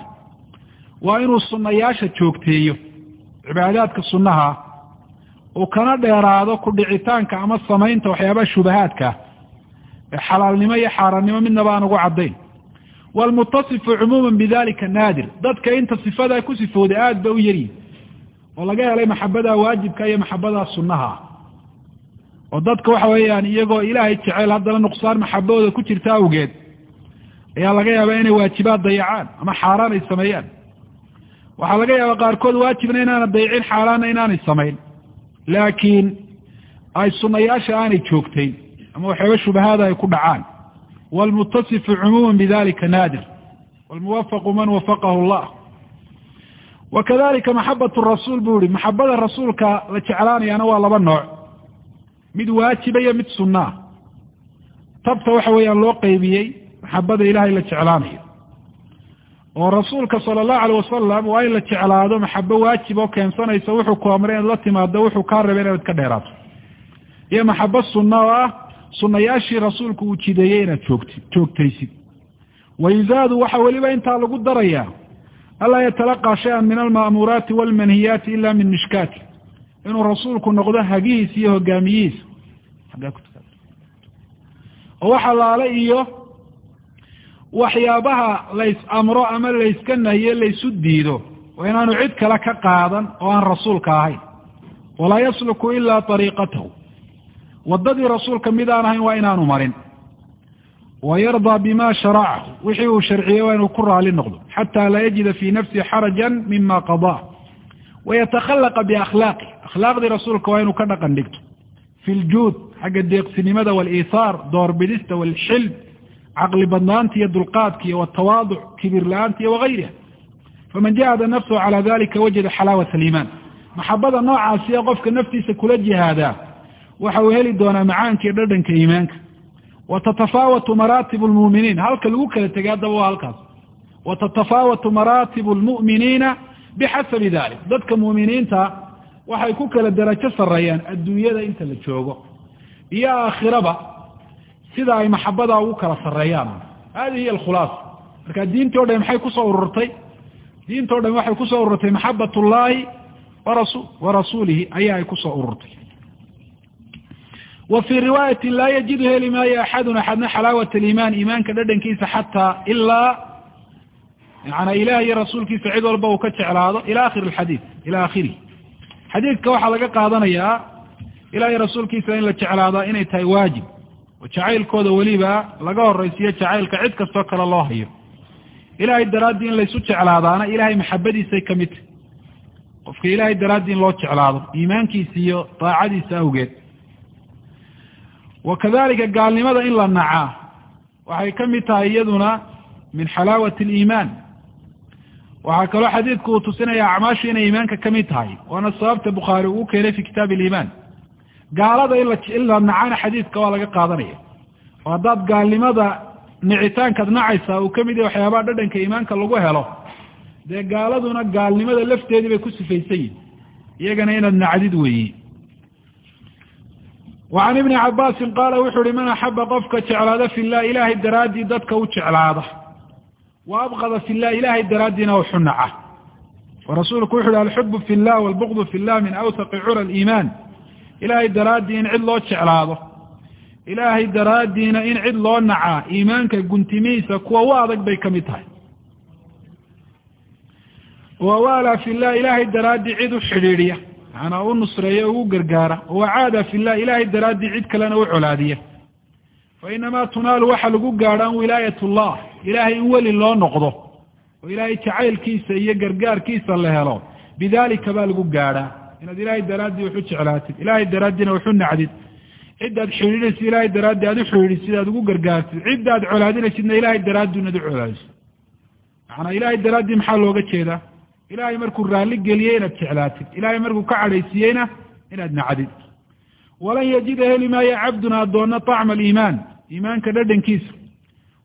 Waa inuu sunnayaasha joogteeyo cibaadaadka sunnaha uu kana dheeraado ku dhicitaanka ama samaynta waxyaabaha shubahaadka ee xalaalnimo iyo xaaraannimo midnaba aan ugu caddayn. Waalmutasifu cumuuman bidalika naadir. Dadka inta sifadaa ku sifooday aada ba u yaryihin oo laga helay maxabadaa waajibka iyo maxabadaa sunnaha. ah oo dadka waxa weeyaan iyagoo ilaahay jecel haddana nuqsaan maxabadooda ku jirta awgeed ayaa laga yaabaa inay waajibaad dayacaan ama xaaraan ay sameeyaan. Waxaa laga yaabaa qaarkood waajibna inaana dayicin xaaraanna inaanay samayn. Laakiin ay sunayaasha aanay joogtayn ama waxyaaba shubahaada ay ku dhacaan. Waalmutasifu cumuuman bidalika naadir. Waalmuwafaqu man wafaqahu allah. Wa kadalika maxabat rasuul buu ihi maxabada rasuulka la jeclaanayaana waa laba nooc mid waajiba iyo mid sunaa tabta waxa weeyaan loo qeybiyey maxabada ilahay la jeclaanayo. Oo rasuulka sala allahu alayh wasalam waa in la jeclaado maxabo waajib oo keensanaysa wuxuu ku amray inaad la timaado wuxuu kaa rabay inaad ka dheeraato. Iyo maxabo sunna oo ah sunayaashii rasuulku uu jideeyey inaad joogti joogtaysid wayuzaadu waxa weliba intaa lagu darayaa anlaa yatalaqaa shay-an min alma'muuraati walmanhiyaati ila min mishkaati inuu rasuulku noqdo hagihiis iyo hogaamiyihiis oo wax allaale iyo waxyaabaha lays amro ama layska nahiye laysu diido. Waa inaanu cid kale ka qaadan oo aan rasuulka ahayn. Walaa yasluku ilaa ariiqatahu waddadii rasuulka mid aan ahayn waa inaanu marin. Wa yardaa bima sharacahu wixii uu sharciyey waa inuu ku raali noqdo. Xataa laa yajida fii nafsihi xarajan mima qadaa wayatakhalaqa biakhlaaqi akhlaaqdii rasuulka waa inuu ka dhaqan dhigto fi ljuud xagga deeqsinimada waaliihaar doorbidista waalxilm caqli badnaanta iyo dulqaadka iyo watawaaduc kibir la'aanta iyo wagayriha faman jahada nafsahu calaa dalika wajada xalaawat aliimaan maxabada noocaasi ee qofka naftiisa kula jihaadaa waxa uu heli doonaa macaanka iyo dhadhanka iimaanka wa tatafaawatu maraatibu lmu'miniin halka lagu kala tegay haddaba waa halkaas wa tatafaawatu maraatibu lmu'miniina bixasabi dalik dadka mu'miniinta waxay ku kala darajo sarreeyaan adduunyada inta la joogo iyo aakhiraba sida ay maxabadaa ugu kala sarreeyaan hadihi hiy alkhulaasa marka diintii o dhan maxay ku soo ururtay diinta o dhan waxay ku soo ururtay maxabat ullahi warasu warasuulihi ayaa ay ku soo ururtay wa fii riwaayati laa yajidu heli maayo axadun axadna xalaawat aliimaan iimaanka yana ilaah iyo rasuulkiisa cid walba uu ka jeclaado ila akhiri alxadiid ila akhirihi xadiidka waxaa laga qaadanayaa ilaah rasuulkiisa in la jeclaadaa inay tahay waajib. Oo jacaylkooda weliba laga horaysiiyo jacaylka cid kastoo kale loo hayo. Ilaahay daraaddii in laysu jeclaadaana ilahay maxabadiisay ka mid tahy qofka ilaahay daraaddii in loo jeclaado iimaankiisa iyo daacadiisa awgeed. Wa kadalika gaalnimada in la nacaa waxay ka mid tahay iyaduna min xalaawati aliimaan waxaa kaloo xadiidku uu tusinaya acmaashu inay iimaanka ka mid tahay waana sababta bukhaari uu keenay fi kitaab aliimaan gaalada in la nacana xadiidka waa laga qaadanaya. Oo haddaad gaalnimada nicitaankaad nacaysaa uu ka mid yahay waxyaabaha dhadhanka iimaanka lagu helo. Dee gaaladuna gaalnimada lafteedii bay ku sifaysan yihiin iyagana inaad nacdid weeyi. Wacan ibni cabaasin qaala wuxuu uhi man axaba qofka jeclaada fi llah ilaahay daraaddii dadka u jeclaada wa abqada fi llah ilaahay daraaddiina u xunaca oo rasuulku wuxu uhi alxubu fi llah walbuqdu fi llah min awsaqi cura aliimaan. Ilaahay daraaddii in cid loo jeclaado. Ilaahay daraaddiina in cid loo nacaa iimaanka guntimihiisa kuwa u adag bay ka mid tahay. Wawaalaa fi llah ilaahay daraaddii cid u xidhiidhiya. Macanaa u nusreeya ugu gargaara. Wacaada fi llah ilaahay daraaddii cid kalena u colaadiya. Fa inamaa tunaalu waxa lagu gaadho an wilaayat llah ilaahay weli loo noqdo oo ilaahay jacaylkiisa iyo gargaarkiisa la helo bidalika baa lagu gaadhaa inaad ilaahay daraaddii wax u jeclaatid ilaahay daraaddiina wax u nacdid. Cidaad xidhiidhaysid ilaahay daraaddii aad u xidhiidhisid aad ugu gargaartid. Cidaad colaadinaysidna ilaahay daraaddii inaad u colaadisid macanaa ilaahay daraaddii maxaa looga jeedaa ilaahay markuu raalli geliyey inaad jeclaatid. Ilaahay markuu ka cadhaysiiyeyna inaad nacdid. Walan yajida heli maayo cabdun addoonna طacma aliimaan. Iimaanka dhadhankiisa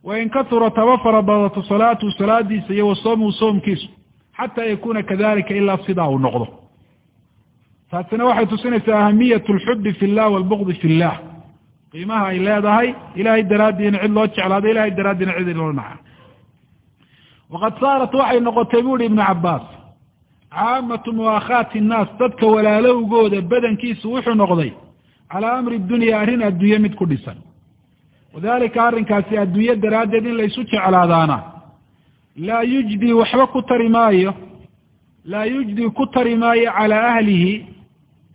wain katura taba fara badato salaatuhu salaadiisa iyo wasoomuhu soomkiisu xataa yakuna kadalika ilaa sidaa uu noqdo taasina waxay tusinaysaa ahamiyat alxubi fi llah walbugdi fi llah qiimaha ay leedahay ilahay daraaddiina cid loo jeclaado ilahay daraaddiina cid loo naca waqad saarat waxay noqotay bu uhi ibnu cabaas caamatu muwaakhaati innaas dadka walaalowgooda badankiisu wuxuu noqday calaa amri dunya arrin adduunye mid ku dhisan wadalika arrinkaasi adduunye daraaddeed in laysu jeclaadaana. Laa yujdi waxba ku tari maayo. Laa yujdi ku tari maayo calaa ahlihi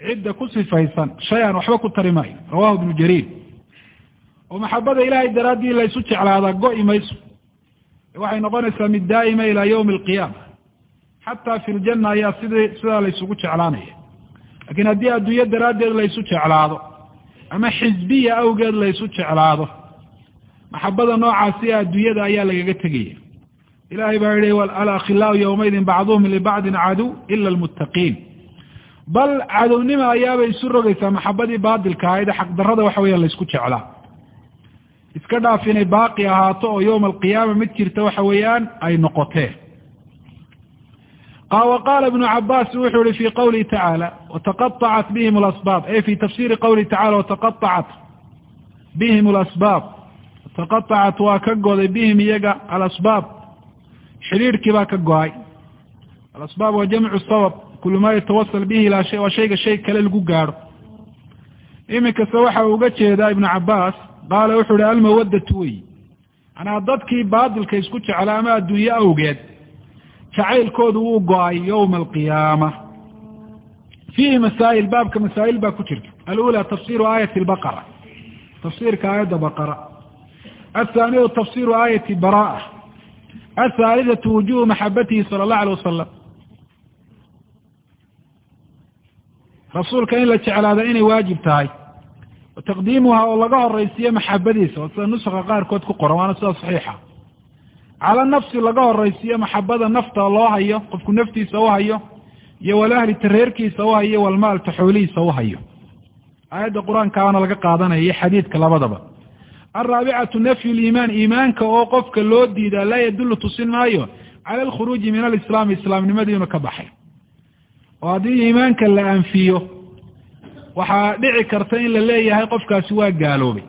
cidda ku sifaysan. Shay-an waxba ku tari maayo. Rawahu ibnu jariir. Oo maxabada ilaahay daraaddii laysu jeclaadaa go-i mayso. Waxay noqonaysaa mid daa'ima ilaa yawmi alqiyaama xataa fi ljanna ayaa sid sidaa laysugu jeclaanaya. Lakiin haddii adduunye daraaddeed laysu jeclaado ama xisbiya awgeed laysu jeclaado maxabada noocaasi adduunyada ayaa lagaga tegaya. Ilahay baa yihi alakhilaau yawmaydin bacduhum libacdin caduw ila almuttaqiin. Bal cadownima ayaabay isu rogaysaa maxabadii baatilka ahayd xaqdarrada waxa weya laysku jeclaa. Iska dhaaf inay baaqi ahaato oo yowma alqiyaama mid jirta waxa weeyaan ay noqotee. Wa qaala ibnu cabaas wuxuu yihi fi qawlihi tacaala wataqaطacat bihim lasbaab ay fi tafsiri qawlihi tacala wataqaطacat bihim lasbaab wataqaطacat waa ka goday bihim iyaga alasbaab. Xidhiidhkii baa ka go'ay. Alasbaab waa jamcu sabab kulu ma yatawasal bihi ilaa shay waa shayga shay kale lagu gaadho. Iminkase waxa uga jeedaa ibnu cabaas qaala wuxuu ihi almawadatu wey manaa dadkii baadilka isku jeclaa ama adduunye awgeed jacaylkoodu wuu go'ay yowma alqiyaama. Fiihi masaa'il baabka masaa'il baa ku jirta. Alula tafsiru aayati albaqara. Tafsiirka aayadda baqara athaaniyatu tafsiru aayati bara'a athaalithatu wujubu maxabatihi sala allahu alay wasalam rasuulka in la jeclaada inay waajib tahay taqdiimuha oo laga horaysiiyo maxabadiisa oo sida nuska qaarkood ku qoran waana sida saxiixa cala nafsi laga horaysiiyo maxabada nafta loo hayo qofku naftiisa u hayo iyo walahli tareerkiisa u hayo walmaalta xoolihiisa u hayo aayadda qur'aankaana laga qaadanaya iyo xadiidka labadaba alraabicatu nafyu liimaan iimaanka oo qofka loo diidaa laa yadullu tusin maayo cala alkhuruuji min alislaami islaamnimadiinu ka baxay oo haddii iimaanka la anfiyo waxaa dhici karta in la leeyahay qofkaasi waa gaaloobay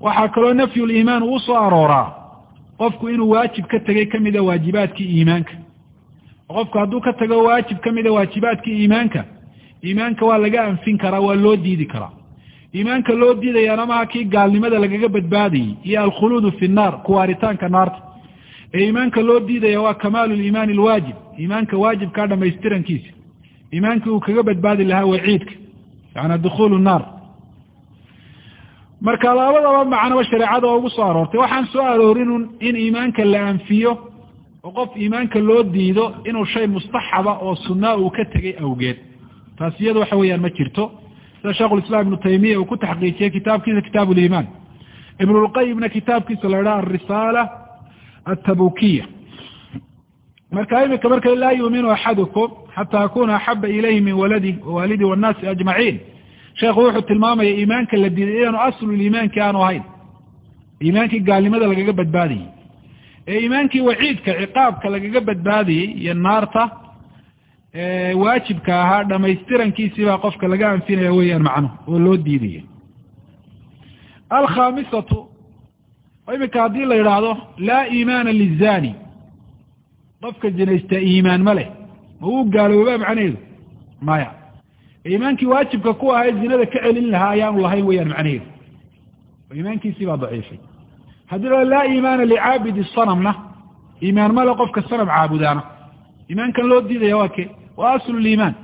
waxaa kaloo nafyuliimaan uu soo arooraa qofku inuu waajib ka tegay kamida waajibaadkii iimaanka qofku hadduu ka tago waajib kamida waajibaadkii iimaanka iimaanka waa laga anfin karaa waa loo diidi karaa iimaanka loo diidayaana maha kii gaalnimada lagaga badbaadayey iyo alkhuluudu fi nnaar kuwaaritaanka naarta. Ee iimaanka loo diidaya waa kamaalu liimaani alwaajib iimaanka waajibkaa dhamaystirankiisa iimaankii uu kaga badbaadi lahaa waciidka yana dukhulu naar. Marka labadaba macnoba shareecada ugu soo aroortay. Waxaan soo aroorinun in iimaanka la anfiyo oo qof iimaanka loo diido inuu shay mustaxaba oo sunaa uu ka tegay awgeed. Taas iyada waxa weeyaan ma jirto sida sheikhulislaam ibnu taymiya uu ku taxqiijiyey kitaabkiisa kitaab liimaan ibnulqayimna kitaabkiisa la idhaha arisaala atabukiya marka imika marka laa yuuminu axadukum xata akuna axaba ilayhi min waladi wawaalidi wannaasi ajmaciin sheekhu wuxuu tilmaamaya iimaanka la diiday inaanu asluliimaanki aanu ahayn. Iimaankii gaalnimada lagaga badbaadayey ee iimaankii waciidka ciqaabka lagaga badbaadayey iyo naarta waajibka ahaa dhamaystirankiisii baa qofka laga anfinaya weeyaan macnuhu oo loo diidaya alkhaamisatu imika haddii la yidhaahdo laa iimaana lizani. Qofka zinaysta iimaan ma leh ma uu gaaloobaa macnaheedu? Maya. Iimaankii waajibka ku ahaa ee zinada ka celin lahaa ayaanu lahayn weyaan macnaheedu. Iimaankiisii baa daciifay. Haddii la laa iimaana licaabidi sanamna iimaan male qofka sanam caabudaana iimaankan loo diidaya waa ke waa aslu liimaan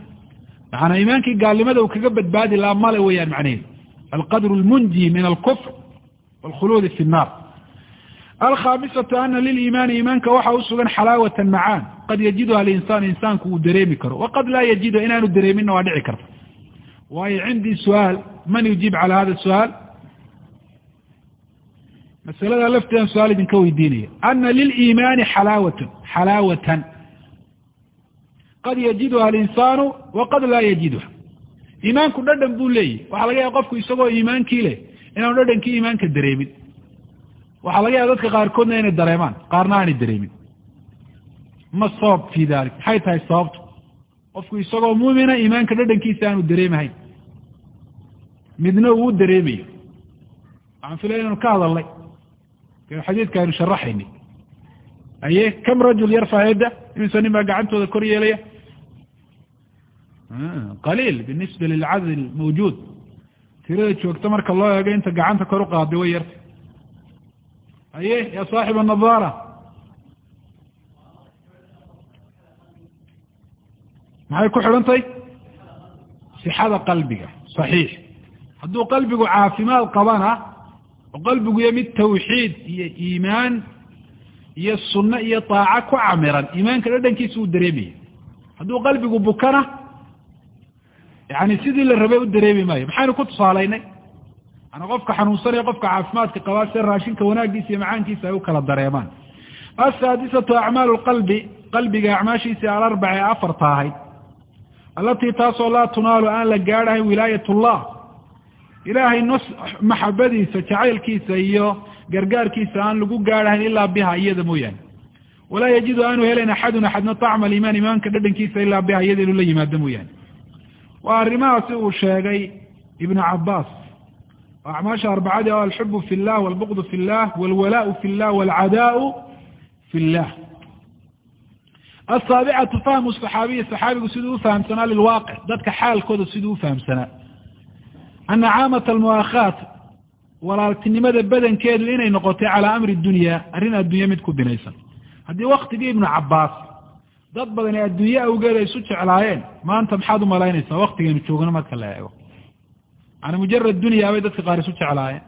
macanaa iimaankii gaalnimada uu kaga badbaadi lahaa male weeyaan macnaheedu alqadru lmundi min alkufr waalkhuluudi fi nnaar. Alkhaamisatu ana liliimaani iimaanka waxaa u sugan xalaawata macaan. Qad yajiduha alinsaan insaanku uu dareemi karo. Waqad laa yajidu inaanu dareeminna waa dhici karta. Waayo cindii su'aal man yujiib cala hada su'aal? Masalada lafteedan su'aal idinka weydiinaya. Ana liliimaani xalaawatun xalaawatan qad yajiduha alinsaanu waqad laa yajiduha. Iimaanku dhadhan buu leeyahy. Waxaa laga yaaba qofku isagoo iimaankii leh inaanu dhadhankii iimaanka dareemin. Waxaa laga yaaba dadka qaarkoodna inay dareemaan qaarna aanay dareemin. Ma sabab fi dalik maxay tahay sababtu? Qofku isagoo muumina iimaanka dhadhankiisa aanu dareemahayn. Midna uu dareemayo. Waxaan filaya inanu ka hadalnay. Xadiidka aynu sharaxaynay. Aye kam rajul yarfac yadda imise nin baa gacantooda kor yeelaya qaliil binisba lilcadad mawjuud tirada joogta marka loo eego inta gacanta kor u qaaday way yarta aye ya saaxib anadaara maxay ku xidhantay sixada qalbiga saxiix hadduu qalbigu caafimaad qabana oo qalbigu iyo mid tawxiid iyo iimaan iyo sunno iyo daaco ku camiran iimaanka dhadhankiisa uu dareemaya hadduu qalbigu bukana yani sidii la rabay u dareemi maayo. Maxaynu ku tusaalaynay? Ana qofka xanuunsanaya qofka caafimaadka qabaa sida raashinka wanaagiisa iyo macaankiisa ay u kala dareemaan. Asaadisatu acmaalu lqalbi qalbiga acmaashiisii alarbac ee afarta ahayd allatii taasoo laa tunaalu aan la gaadhahayn wilaayat ullah ilaahay nos maxabadiisa jacaylkiisa iyo gargaarkiisa aan lagu gaadhahayn ilaa biha iyada mooyaane. Walaa yajidu aanu helayn axadun axadna tacma aliimaan imaanka dhadhankiisa ilaa biha iyada inuu la yimaado mooyaane waa arrimahaasi uu sheegay ibnu cabaas acmaasha arbacadii o alxubu fi llah walbuqdu fi llah walwalaau fi llah walcadaau fi llah asaabicatu fahmu saxaabiyi saxaabigu siduu ufahamsanaa lilwaaqic dadka xaalkooda siduu ufahamsanaa ana caamata almuaakhaat walaaltinimada badankeedu inay noqotay calaa amri dunya arrin addunya mid ku binaysan. Haddii waktigii ibnu cabaas dad badan ee adduunye awgeed ay isu jeclaayeen. Maanta maxaad umalaynaysaa waktigaynu joogno marka la eego. Yani mujarad dunya bay dadka qaar isu jeclaayeen.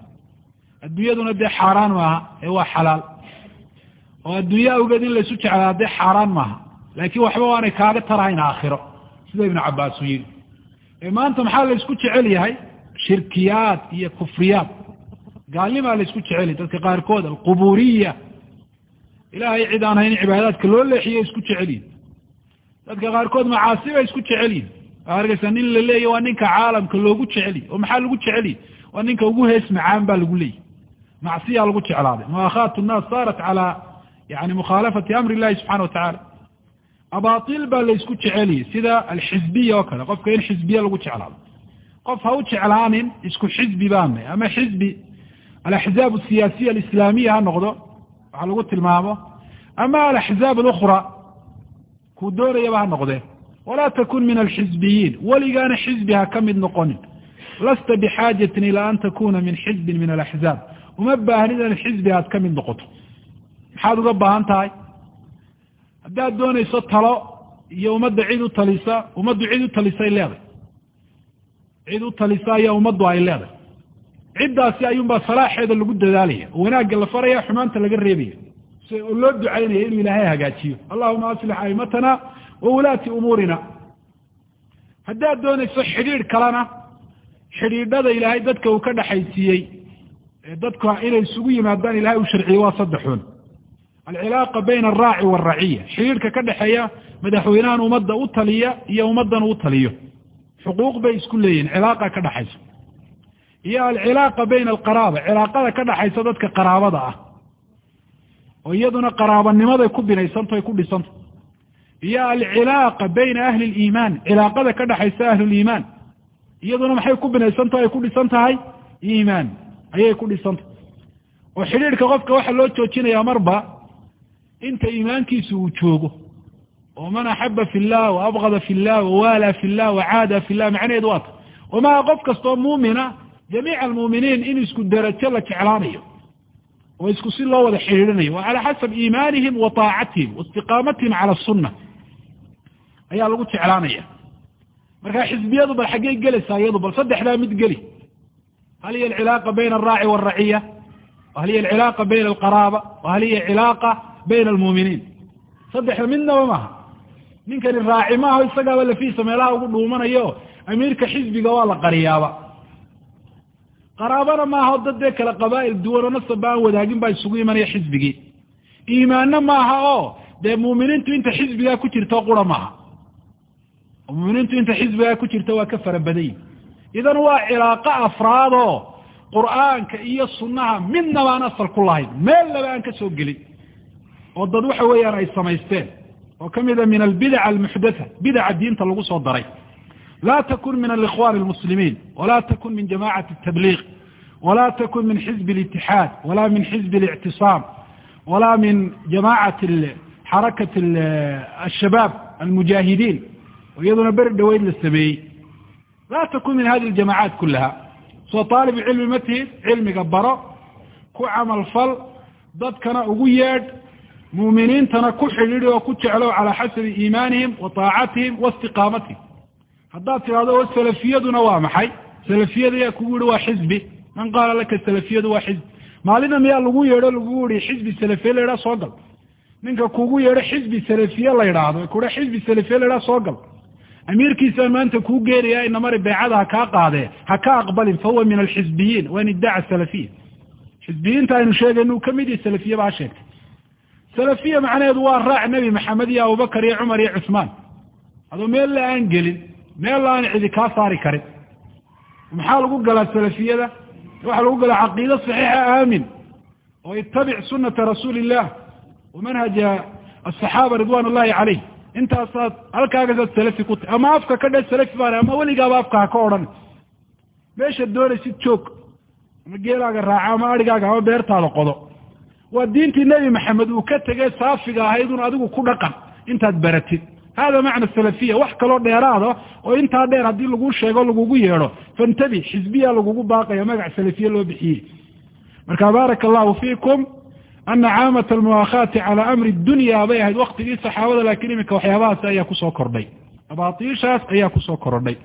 Adduunyaduna dee xaaraan maaha ee waa xalaal. Oo adduunye awgeed in la isu jeclaa dee xaaraan maaha. Laakiin waxba waanay kaaga tarahayn aakhiro sida ibnu cabaas uu yidhi. Maanta maxaa la isku jecel yahay? Shirkiyaad iyo kufriyaad. Gaalnimaa la isku jecel yahay dadka qaarkood. Alquburiya ilahay cid aan hayn cibaadaadka loo leexiyo isku jecelyihin dadka qaarkood macaasi bay isku jecelyihin arkaysa nin la leeya waa ninka caalamka loogu jeceliy oo maxaa lagu jeceliy waa ninka ugu hees macaan baa lagu leeyahy macsiyaa lagu jeclaaday. Muaakhaatu nnaas saarat calaa yani mukhaalafati amri illahi subxana wa tacaala abaatil baa la isku jeceliyey sida alxizbiya oo kale. Qofka in xizbiye lagu jeclaado qof ha u jeclaanin isku xizbi baana ama xizbi alaxzaab asiyaasiya alislaamiya ha noqdo. Waxaa lagu tilmaamo. Ama alaxzaab alukra kuu doonayaba ha noqdee. walaa takun min alxizbiyiin weligaana xizbi ha ka mid noqonin. Lasta bixaajatin ilaa an takuna min xizbin min alaxzaab. Uma baahnid in xizbi aad ka mid noqoto. Maxaad uga baahan tahay? Haddaad doonayso talo iyo ummadda cid u talisa ummaddu cid u talisay leeday cid u talisa ayaa ummaddu ay leeday ciddaasi ayuunbaa salaaxeeda lagu dadaalaya wanaagga la faraya xumaanta laga reebaya loo ducaynaya inuu ilaahay hagaajiyo allahuma aslix aimatana wa wulaati umuurina haddaad doonayso xidhiidh kalena xidhiidhada ilaahay dadka uu ka dhexaysiiyey dadka inay isugu yimaadaan ilahay uu sharciyey waa saddexun alcilaaqa bayna alraaci waalraciya xidhiidhka ka dhexeeya madaxweynahan ummadda u taliya iyo ummaddan u taliyo. Xuquuq bay isku leeyihiin cilaaqa ka dhexaysa iyo alcilaaqa bayna alqaraaba. Cilaaqada ka dhexaysa dadka qaraabada ah oo iyaduna qaraabanimaday ku binaysanto ay ku dhisanto iyo alcilaaqa bayna ahli liimaan cilaaqada ka dhexaysa ahluliimaan iyaduna maxay ku binaysantaho ay ku dhisan tahay? Iimaan. Ayay ku dhisantah oo xidhiidhka qofka waxaa loo joojinayaa marba inta iimaankiisu uu joogo oo man axaba fi llah wa abgada fi llah wawaalaa fi llah wacaada fi llah macnaheedu waata omaa qof kastoo muumina jamiica almuuminiin in isku derajo la jeclaanayo oo isku si loo wada xidhiidhinayo wa calaa xasab iimaanihim wa taacatihim wa istiqaamatihim cala sunna ayaa lagu jeclaanaya. Marka xisbiyadu bal xaggey gelaysaa iyadu bal saddexdaa mid geli. Hal hiya alcilaaqa bayna alraaci waalraciya hal hiya alcilaaqa bayna alqaraaba hal hiya cilaaqa bayna almuuminiin. Saddexda midnaba maaha ninkani raaci maaho isagaaba lafiisa meelaha ugu dhuumanayo amiirka xisbiga waa la qariyaaba qaraabana maaha dad dee kale qabaa'il duwan oo nasabba aan wadaagin baa isugu imanaya xisbigii. Iimaanna maaha oo dee muuminiintu inta xisbigaa ku jirto qura maaha. Muminiintu inta xisbigaa ku jirta waa ka fara badan yihi idan waa cilaaqo afraad oo qur'aanka iyo sunnaha midnaba aan asal ku lahayn meel laba aan ka soo gelin. Oo dad waxa weeyaan ay samaysteen. Oo ka mida min albidac almuxdatha bidaca diinta lagu soo daray laa takun min alikhwan almuslimiin walaa takun min jamacati atabliiq walaa takun min xizbi litixaad walaa min xizbi اlictisaam walaa min jamacati xarakati ashabaab almujaahidiin oo iyaduna beri dhaweyd la sameeyey laa takun min hadi ljamacaat kulaha soo taalib cilmi ma tihid cilmiga baro ku camal fal dadkana ugu yeedh muuminiintana ku xidhiidi oo ku jeclo calaa xasabi iimaanihim wa istiqaamatihim haddaad tidhahdo salafiyaduna waa maxay? Salafiyada yaa kugu yihi waa xizbi man qaala laka salafiyadu waa xizbi maalina miyaa lagu yeedho lagu yihi xizbi salafiye la ydhaha soo gal. Ninka kugu yeedho xizbi salafiye la ydhaahdo kudha xizbi salafiye la ydhaha soo gal. Amiirkiisaa maanta kuu geenaya inamari beecada ha kaa qaadee ha ka aqbalin fahuwa min alxizbiyiin waa in iddaca salafiya xizbiyiinta aynu sheegayna uu ka mid yahi salafiye baa sheegtay. Salafiya macnaheedu waa raac nebi maxamed iyo abubakar iyo cumar iyo cusmaan. Adoo meel la aan gelin meel aan cidi kaa saari karin. Maxaa lagu galaa salafiyada? Waxaa lagu galaa caqiida saxiixa aamin. Oo itabic sunata rasuuli illah wa manhaja asaxaaba ridwan ullahi caleyh intaasaad halkaagasaad salafi ku tahy ama afka ka dhe salafi baan ama weligaaba afka ha ka odhan. Meeshaad doonaysid joog ama geelaaga raaca ama arigaaga ama beertaada qodo. Waa diintii nebi maxamed uu ka tegey saafiga ahaydun adigu ku dhaqan. Intaad baratid hada macna salafiya wax kaloo dheeraada oo intaa dheer haddii lagu sheego lagugu yeedho fantabi xisbiya lagugu baaqaya magac salafiye loo bixiyey marka baaraka allahu fiikum ana caamat almuwaakhaati cala amri dunya bay ahayd waktigii saxaabada laakiin iminka waxyaabahaas ayaa ku soo kordhay abaatiishaas ayaa ku soo kordhay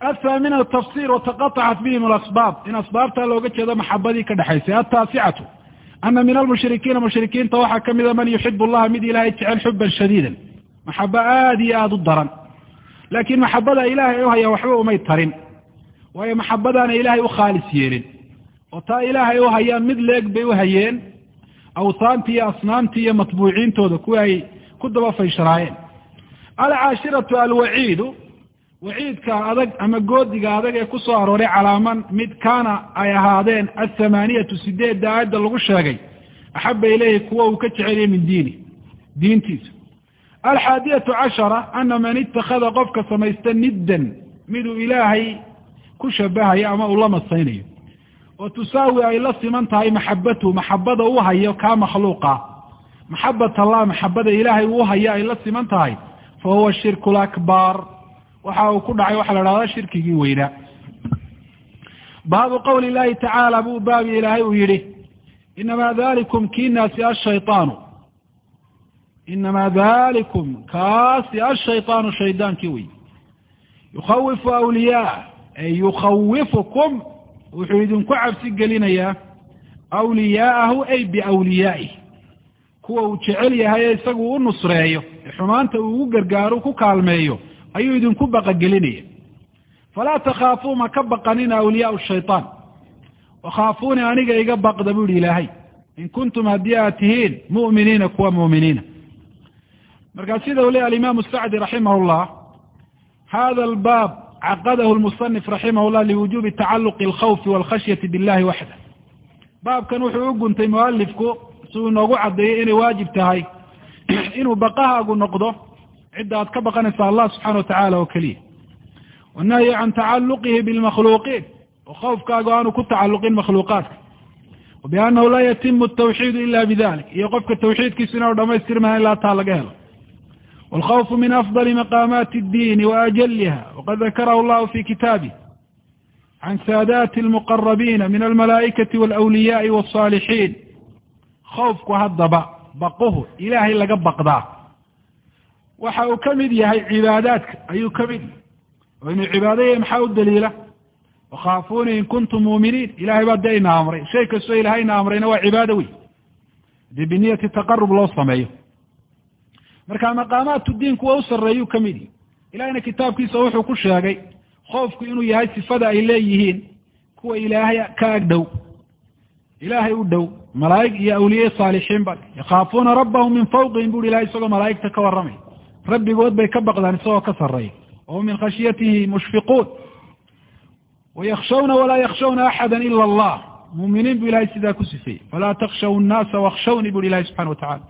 athaamina tafsir wataqaacat bihim alasbaab in asbaabtaa looga jeedo maxabadii ka dhexaysay ataasicatu ana min almushrikiina mushrikiinta waxaa ka mida man yuxib allaha mid ilaahay jecel xuban shadiidan maxabo aada iyo aada u daran laakiin maxabada ilaahay u hayaa waxba umay tarin waayo maxabadaana ilaahay u khaalis yeelin oo taa ilaahay u hayaan mid leeg bay u hayeen awtaantii iyo asnaamtii iyo matbuuciintooda kuwi ay ku daba faysharaayeen alcaashiratu alwaciidu waciidka adag ama goodiga adag ee ku soo arooray calaaman mid kaana ay ahaadeen athamaaniyatu sideedda aayadda lagu sheegay axaba ileyhi kuwa uu ka jeceliyay min diini diintiisa. Alxaadiyatu cashara ana man ittakhada qofka samaysta niddan miduu ilaahay ku shabahayo ama uu la masaynayo oo tusaawi ay la siman tahay maxabatuhu maxabada u hayo kaa makhluuqa. Maxabat allah maxabada ilaahay uu hayo ay la siman tahay fa huwa shirku lakbar waxa uu ku dhacay waxa la dhahda shirkigii weynaa baabu qawli llahi tacaala buu baabi ilaahay uu yihi inamaa dalikum kiinaasi ashayطaanu inamaa dalikum kaasi ashayطaanu shaydaankii wey yukhawifu awliyaa ay yukhawifukum wuxuu idinku cabsi gelinayaa awliyaa'ahu ay biawliyaa'ih kuwa uu jecel yahay isagu u nusreeyo ee xumaanta uu ugu gargaaro ku kaalmeeyo ayuu idinku baqagelinaya. Falaa takhaafuu ma ka baqanina awliyaau shayطaan wakhaafuuni aniga iga baqda bu ihi ilaahay. In kuntum haddii aad tihiin mu'miniina kuwa mu'miniina. Markaa sida u le alimaamu sacdi raximah llah hada albaab caqadahu lmusanif raximah llah liwujubi tacaluqi alkhawfi walkhashyati billahi waxda baabkan wuxuu u guntay mualifku si uu inoogu caddeeyey inay waajib tahay. *clears throat* Inuu baqahaagu noqdo cidda aad ka baqanaysa allah subxaana watacaala oo keliya. Wanahyi can tacaluqihi bilmakhluuqiin oo khawfkaaga aanu ku tacalluqin makhluuqaadka. Wabiannahu laa yatimu tawxiidu ila bidalik iyo qofka tawxiidkiisu inaanu dhamaystirmaha ilaa taa laga helo. Walkhawfu min afdali maqaamaati addiini wa ajaliha waqad dakarahu llahu fi kitaabih can saadaati almuqarabiina min almalaa'ikati walawliyaai walsaalixiin khawfku haddaba baquhu ilaahay laga baqdaa waxa uu ka mid yahay cibaadaadka. Ayuu ka mid yahay. Oo inuu cibaado yahay maxaa u daliila? Wakhaafuuni in kuntum muuminiin ilahay baa dee ina amray. Shay kastoo ilahay ina amrayna waa cibaado wey dee biniyati taqarub loo sameeyo. Marka maqaamaatu diin kuwa u sarreeyuu ka mid yahay. Ilahayna kitaabkiisa wuxuu ku sheegay khoofku inuu yahay sifada ay leeyihiin kuwa ilaahay ka ag dhow. Ilaahay u dhow malaa'ig iyo awliye saalixiin ba yakhaafuuna rabbahum min fawqihim buri ilahay isagoo malaa'igta ka warramay rabbigood bay ka baqdaan isagoo ka sarreeya wahum min khashyatihi mushfiquun. Waykshawna walaa yakshawna axada ila allah. Muuminiin bu ilahay sidaa ku sifeeyey falaa takshaw nnaasa wakshawni buri ilahi subxana watacala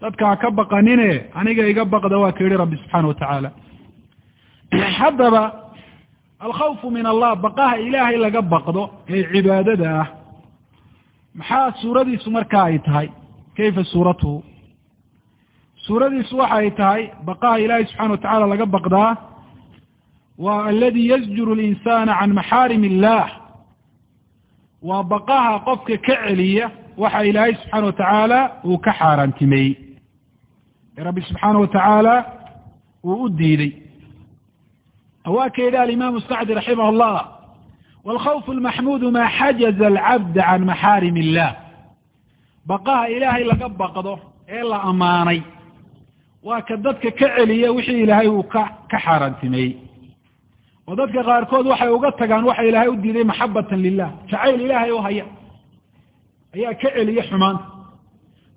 dadka ha ka baqanine aniga iga baqda waa ka yihi rabbi subxaana watacaala haddaba alkhawfu min allah baqaha ilaahay laga baqdo ee cibaadada ah maxaa suuradiisu markaa ay tahay? Kayfa suuratuhu suuradiisu waxay tahay baqaha ilaahay subxana watacala laga baqdaa waa aladi yasjuru linsana can maxaarim illah. Waa baqaha qofka ka celiya waxa ilaahay subxaana watacaala uu ka xaaraantimeeyey ee rabbi subxaana watacaala uu u diiday. Waa ka yidhi alimaamu sacdi raximah llah wاlkhawf اlmaxmudu ma xajaza alcabda can maxaarim illah. Baqaha ilaahay laga baqdo ee la ammaanay waa ka dadka ka celiya wixii ilaahay uu ka ka xaaraantimeeyey oo dadka qaarkood waxay uga tagaan waxa ilaahay u diiday maxabatan lilah jacayl ilaahay oo haya. Ayaa ka celiya xumaanta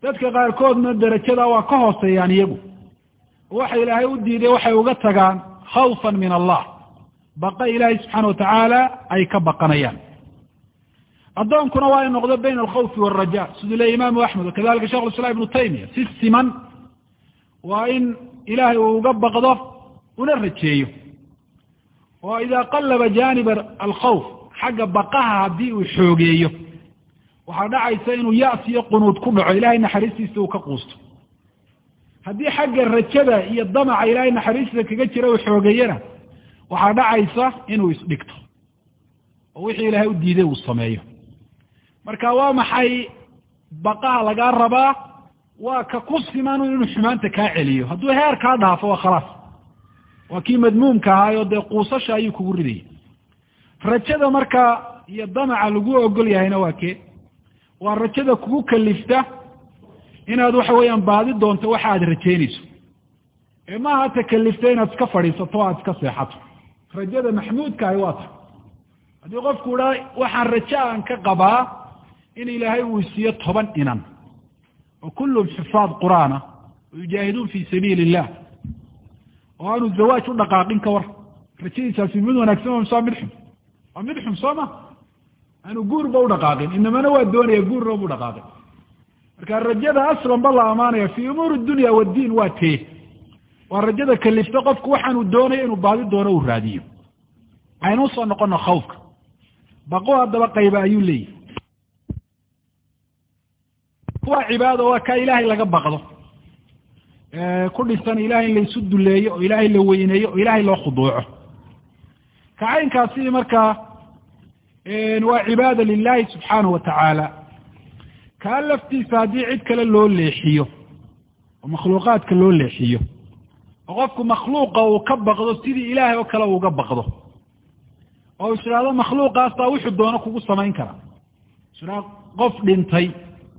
dadka qaarkoodna derajada waa ka hooseeyaan iyagu. Oo waxa ilaahay u diiday waxay uga tagaan khawfan min allah. Baqa ilaahay subxaana watacaala ay ka baqanayaan. Addoonkuna waa in noqdo bayna alkhawfi waalraja siduu leya imaamu axmed wakadalika shekh islam ibnu taymiya si siman waa in ilaahay uu uga baqdo una rajeeyo. Oo idaa qallaba jaanib alkhawf xagga baqaha haddii uu xoogeeyo. Waxaa dhacaysa inuu ya's iyo qunuud ku dhaco ilahay naxariistiisa uu ka quusto. Haddii xagga rajada iyo damaca ilaahay naxariistiisa kaga jira uu xoogeeyana waxaa dhacaysa inuu isdhigto. Oo wixii ilaahay u diiday uu sameeyo. Marka waa maxay baqaha lagaa rabaa waa ka ku siman inuu xumaanta kaa celiyo. Hadduu heer kaa dhaafo waa khalaas. Waa kii madmuumka ahaayo dee quusasha ayuu kugu ridaya rajada markaa iyo damaca lagu ogol yahayna waa kee? Waa rajada kugu kalifta inaad waxa weeyaan baadi doonto waxa aad rajaynayso. Ee maaha takalifta inaad iska fadhiisato aad iska seexato. Rajada maxmuudkaahi waa ta haddii qofku idhaa waxaan rajo aan ka qabaa in ilaahay uu isiiyo toban inan oo kullum xifaad qur'aana yujaahiduun fi sabiili illah oo aanu zawaaj u dhaqaaqin ka war rajadiisaasi mid wanaagsan mise waa mid xun waa mid xun soo ma aanu guurba u dhaqaaqin inamana waa doonaya guurna bu dhaqaaqin marka rajada aslan ba la amaanaya fi umuuri dunya waddiin waa tee waa rajada kalifta qofku waxaanu doonayo inuu baadi doono uu raadiyo aynu u soo noqono khawfka baqo haddaba qayba ayuu leeyahy kuwa cibaada waa ka ilaahay laga baqdo. Ku dhisan ilahay in laysu duleeyo oo ilaahay la weyneeyo oo ilaahay loo khuduuco. Kacaynkaasi markaa waa cibaada lilahi subxaanahu watacaala kaa laftiisa haddii cid kale loo leexiyo oo makhluuqaadka loo leexiyo oo qofku makhluuqa uu ka baqdo sidii ilaahay oo kale uuga baqdo. Oo is idhaahdo makhluuqaastaa wuxuu doono kugu samayn karaa. Is idhahdo qof dhintay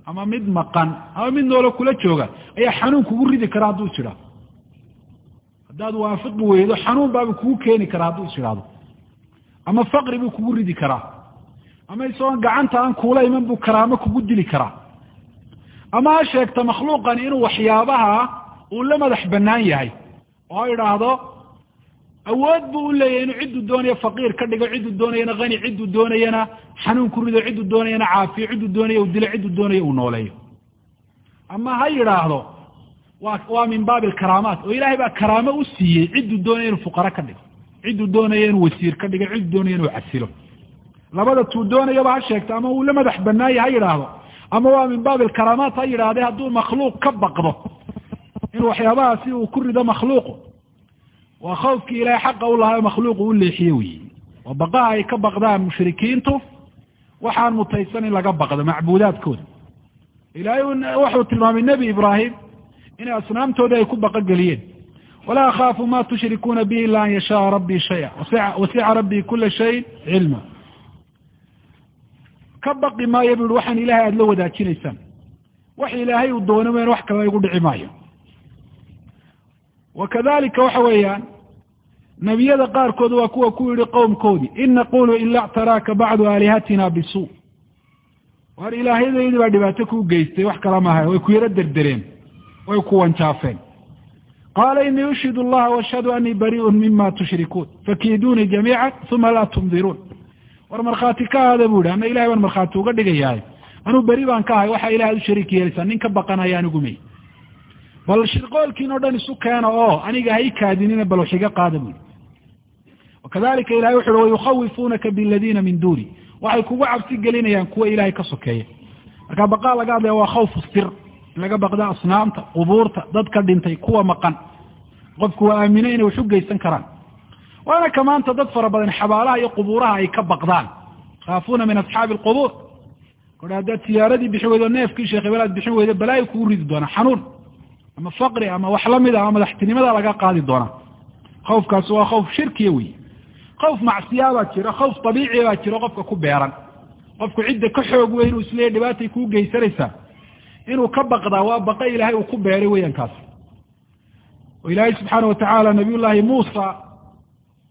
ama mid maqan ama mid noolo kula jooga ayaa xanuun kugu ridi karaa hadduu idhahdo haddaad waafiqi weydo xanuun baabuu kugu keeni karaa hadduu idhahdo ama faqri buu kugu ridi karaa ama isagoon gacanta aan kuula iman buu karaamo kugu dili karaa ama ha sheegta makhluuqan inuu waxyaabaha uu la madax banaan yahay oo ha idhaahdo awood buu u leeyahy inuu cidduu doonayo faqiir ka dhigo cidduu doonayana hani cidduu doonayana xanuun ku rido cidduu doonayana caafiyo cidduu doonaya uu dilo cidduu doonayo uu nooleeyo. Ama ha yidhaahdo waa waa min baabi alkaraamaat oo ilaahay baa karaamo u siiyey cidduu doonaya inuu fuqaro ka dhigo cidduu doonaya inuu wasiir ka dhigo cidduu doonaya inuu casilo. Labada tuu doonayaba ha sheegto ama uu la madax banaanya ha yidhaahdo ama waa min baab alkaraamaat ha yidhaahde hadduu makhluuq ka baqdo in waxyaabahaasi uu ku rido makhluuqu waa khawfkii ilahay xaqa u lahaa makhluuqu u leexiye weyi waa baqaha ay ka baqdaan mushrikiintu. Waxaan mutaysan in laga baqdo macbuudaadkooda ilaahay wuxuu tilmaamay nebi ibraahim inay asnaamtoodii ay ku baqogeliyeen walaa akhaafu ma tushrikuuna bihi ila an yashaaa rabbii shaya. Wasica rabbii kula shayin cilma. Ka baqi maayo bu i waxaan ilahay aada la wadaajinaysaan. Wax ilaahay uu doono wen wax kale igu dhici maayo. Wa kadalika waxa weeyaan nebiyada qaarkood waa kuwa ku yihi qowmkoodii in naqulu ila ctaraaka bacdu aalihatina bisu waar ilaahyadaydii baa dhibaato kuu geystay wax kala maaha way ku yaro derdereen way ku wanjaafeen. Qaala inii ushhid allaha washhadu anii bariiun mima tushrikuun fakiiduunii jamiica uma laa tundiruun. War markhaati ka aada bu ihi ana ilahay baan markhaati uga dhigayahay anuu beri baan ka ahay waxaa ilahay u shariik yeelaysaa nin ka baqanaya anigu may bal shirqoolkiin o dhan isu keena oo aniga ha i kaadinina bal waxiga qaada bui wakadalika ilahay wuxu uhi wayukhawifunaka biladiina min duuni waxay kugu cabsi gelinayaan kuwa ilahay ka sokeeya marka baqaa laga hadlaya waa khawfu sir laga baqda asnaamta qubuurta dadka dhintay kuwa maqan qofku waa aamino inay wax u geysan karaan waana ka maanta dad fara badan xabaalaha iyo qubuuraha ay ka baqdaan khaafuuna min asxaabi alqubuur kora haddaad siyaaradii bixin weydo neefkii sheekh aad bixin weydo balaayo kugu ridi doonaa xanuun ama faqri ama wax la mid a ama madaxtinimada laga qaadi doonaa khawfkaasi waa khawf shirkiya wey khawf macsiyaa baa jira khawf abiiciya baa jiro qofka ku beeran qofku cidda ka xoog weyn inuu isleeya dhibaatay kuu geysanaysaa inuu ka baqdaa waa baqa ilaahay uu ku beeray weyan kaasi oo ilaahay subxaana watacaala nabiy llaahi muusa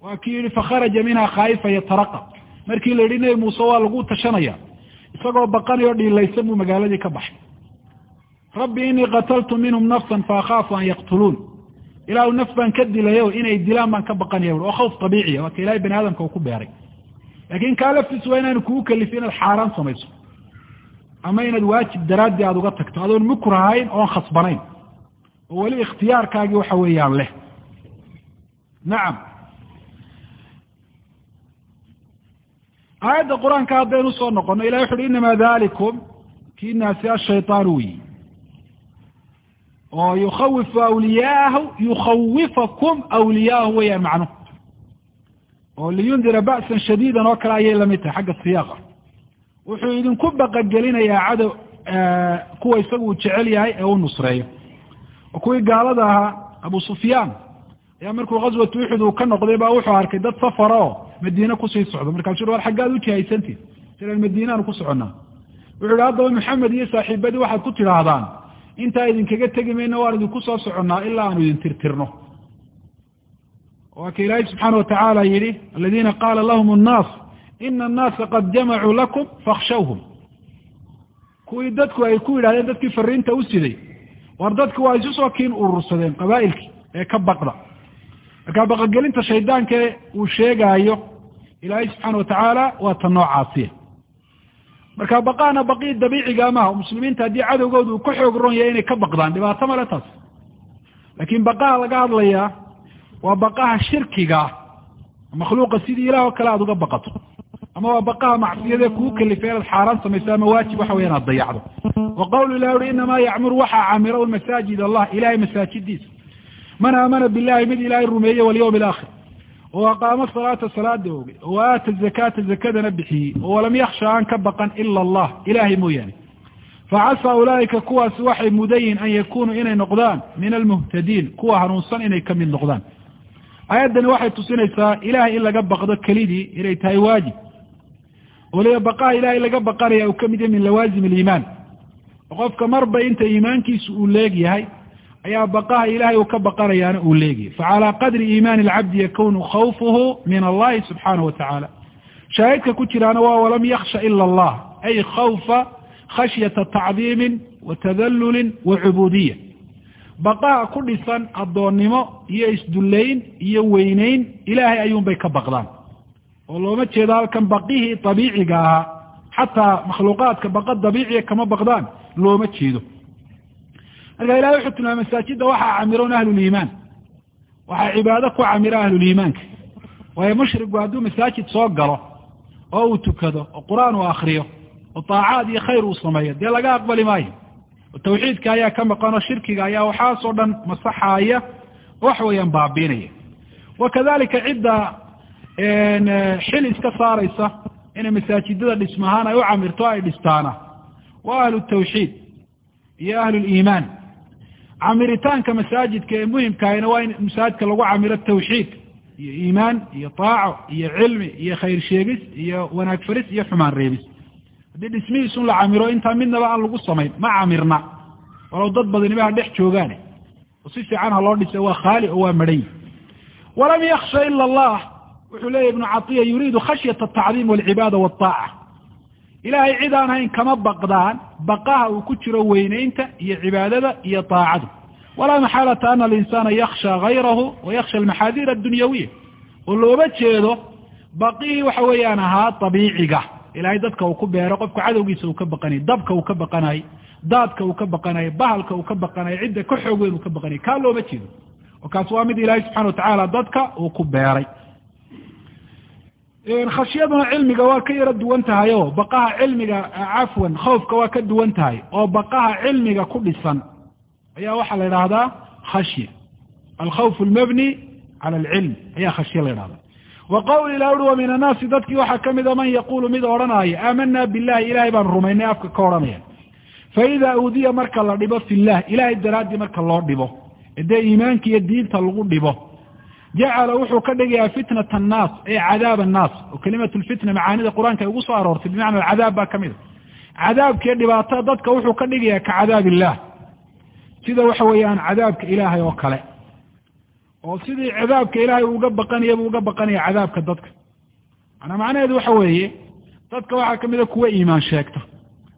waa kii yihi fakharaja minha khaa'ifa yataraqab markii la yidhi nebi muuse waa lagu tashanaya isagoo baqanayo dhiilaysan buu magaaladii ka baxay rabbi inii qataltu minhum nafsan faakhaafu an yaqtuluun ilaahu naf baan ka dilayo inay dilaan baan ka baqanaya oo khawf abiiciya waa ka ilahay bani aadamka uu ku beeray. Laakin kaa laftiis waa inaanu kugu kalifin inaad xaaraan samayso. Ama inaad waajib daraaddii aada uga tagto. Adoon mukrahayn oon khasbanayn. Oo weli ikhtiyaarkaagii waxa weeyaan leh. Nacam aayadda qur'aanka haddaynu u soo noqono ilahi wuxu uhi inama dalikum kiinaasi ashayطaan weyi oo yukhawifu awliyaahu yukhawifakum awliyaahu weyaan macnuhu oo liyundira ba'san shadiidan oo kale ayay la mid tahay xagga siyaaqa. Wuxuu idinku baqagelinayaa cadow kuwa isagu jecel yahay ee u nusreeyo. Oo kuwii gaalada ahaa abu sufyaan. Ayaa markuu ghaswatu uxud uu ka noqday baa wuxuu arkay dad safara oo madiine ku sii socdo. Markaasuu war xaggaad ujihaysantiin silaan madiinaanu ku soconnaa. Wuxu ihi haddaba maxamed iyo saaxiibadii waxaad ku tidhaahdaan intaa idinkaga tegi mayno waan idinku soo soconnaa ilaa aanu idin tirtirno. Waa ka ilaahay subxaana watacaala yidhi aladiina qaala lahum annaas ina annaasa qad jamacuu lakum fakhshawhum. Kuwii dadku ay ku yidhahdeen dadkii fariinta u siday war dadku waa isu soo kiin urursadeen qabaa'ilkii ee ka baqda. Marka baqagelinta shaydaanka uu sheegaayo ilaahay subxaana watacaala waa ta noocaasiya marka baqaana baqii dabiiciga maaha muslimiinta haddii cadowgooda uu ka xoog ron yahay inay ka baqdaan dhibaato male taas. Laakiin baqaha laga hadlayaa waa baqaha shirkiga makhluuqa sidii ilah oo kale aada uga baqato. Ama waa baqaha macsiyadee kuu kalifay inaad xaaraan samayso ama waajib waxa weya inaad dayacdo. Wa qawlu ilah ui inamaa yacmuru waxaa camira masaajid allah ilahay masaajidiisa man aamana billahi mid ilaahay rumeeye walyawmi alaakhir oo aqaamo salaata salaada oogay oo aata zakaata zakadana bixiyey oo walam yaksha aan ka baqan ila allah ilahay mooyaane facasaa ulaaika kuwaasi waxay mudan yihiin an yakunuu inay noqdaan min almuhtadiin kuwa hanuunsan inay ka mid noqdaan aayaddani waxay tusinaysaa ilahay in laga baqdo kelidii inay tahay waajib waliba baqaha ilahay laga baqanaya uu ka mid yahay min lawaazim aliimaan qofka marba inta iimaankiisu uu leeg yahay ayaa baqaha ilahay uu ka baqanayaana uu leegyahy facalaa qadri iimaani alcabdi yakunu khawfuhu min allahi subxaanahu watacaala shaahidka ku jiraana waa walam yaksha ila allah ay khawfa khashyata tacdiimin wa tadallulin wa cubuudiya baqaha ku dhisan addoonnimo iyo isdullayn iyo weyneyn ilaahay ayuunbay ka baqdaan. Oo looma jeedo halkan baqihii dabiiciga ahaa xataa makhluuqaadka baqa dabiiciya kama baqdaan looma jeedo marka ilahay wuxuu tilmaamay masaajidda waxaa camiroon ahluliimaan waxaa cibaado ku camira ahluliimaanka waayo mushrigu hadduu masaajid soo galo oo uu tukado oo qur'aan uu akriyo oo taacaad iyo khayr uu sameeyo dee laga aqbali maayo? Oo tawxiidka ayaa ka maqan oo shirkiga ayaa waxaasoo dhan masaxaaya wax weeyaan baabiinaya. Wa kadalika cidda xil iska saaraysa inay masaajidada dhismahaan ay u camirto ay dhistaana waa ahlu tawxiid iyo ahlu liimaan camiritaanka masaajidka ee muhimkaahina waa in masaajidka lagu camiro tawxiid iyo iimaan iyo taaco iyo cilmi iyo khayr sheegis iyo wanaag faris iyo xumaan reebis. Haddii dhismihiisun la camiro intaa midnaba aan lagu samayn ma camirna. Walow dad badaniba ha dhex joogaane oo si fiican ha loo dhisa waa khaali oo waa madhan walam yaksha ila allah wuxuu leeyahy ibnu caiya yuriidu khashyata atacdiim walcibaada waltaaca ilaahay cid aan hayn kama baqdaan baqaha uu ku jiro weynaynta iyo cibaadada iyo taacadu. Walaa maxaalata ana alinsaana yaksha hayrahu wa yaksha almaxaadiir addunyawiya oo looba jeedo baqihii waxa weeyaan ahaa abiiciga ilaahay dadka uu ku beero qofka cadowgiisa uu ka baqanay dabka uu ka baqanay daadka uu ka baqanay bahalka uu ka baqanay cidda ka xoog weyn uu ka baqanay kaa looma jeedo. Oo kaas waa mid ilaahay subxana watacaala dadka uu ku beeray khashyaduna cilmiga waa ka yaro duwan tahay o baqaha cilmiga cafwan khawfka waa ka duwan tahay oo baqaha cilmiga ku dhisan. Ayaa waxaa la idhaahdaa khashya alkhawf almabni cala alcilm. Ayaa khashye la idhahdaa wa qawli la ui wa min annaasi dadkii waxaa ka mida man yaqulu mid odhanaya aamanaa billahi. Ilahay baan rumaynay afka ka odhanaya. Fa ida uudiya marka la dhibo fillah ilahay daraaddii marka loo dhibo dee iimaanka iyo diinta lagu dhibo jacala wuxuu ka dhigayaa fitnat annaas ee cadaab annaas oo kelimatu lfitna macaanida qur'aanka ay ugu soo aroortay bimacna alcadaab baa ka mid a cadaabkiiyo dhibaatada dadka wuxuu ka dhigayaa ka cadaab illah sida waxa weeyaan cadaabka ilaahay oo kale oo sidii cadaabka ilaahay uga baqanaya buu uga baqanaya cadaabka dadka manaa macnaheedu waxa weeye dadka waxaa ka mid a kuwa iimaan sheegta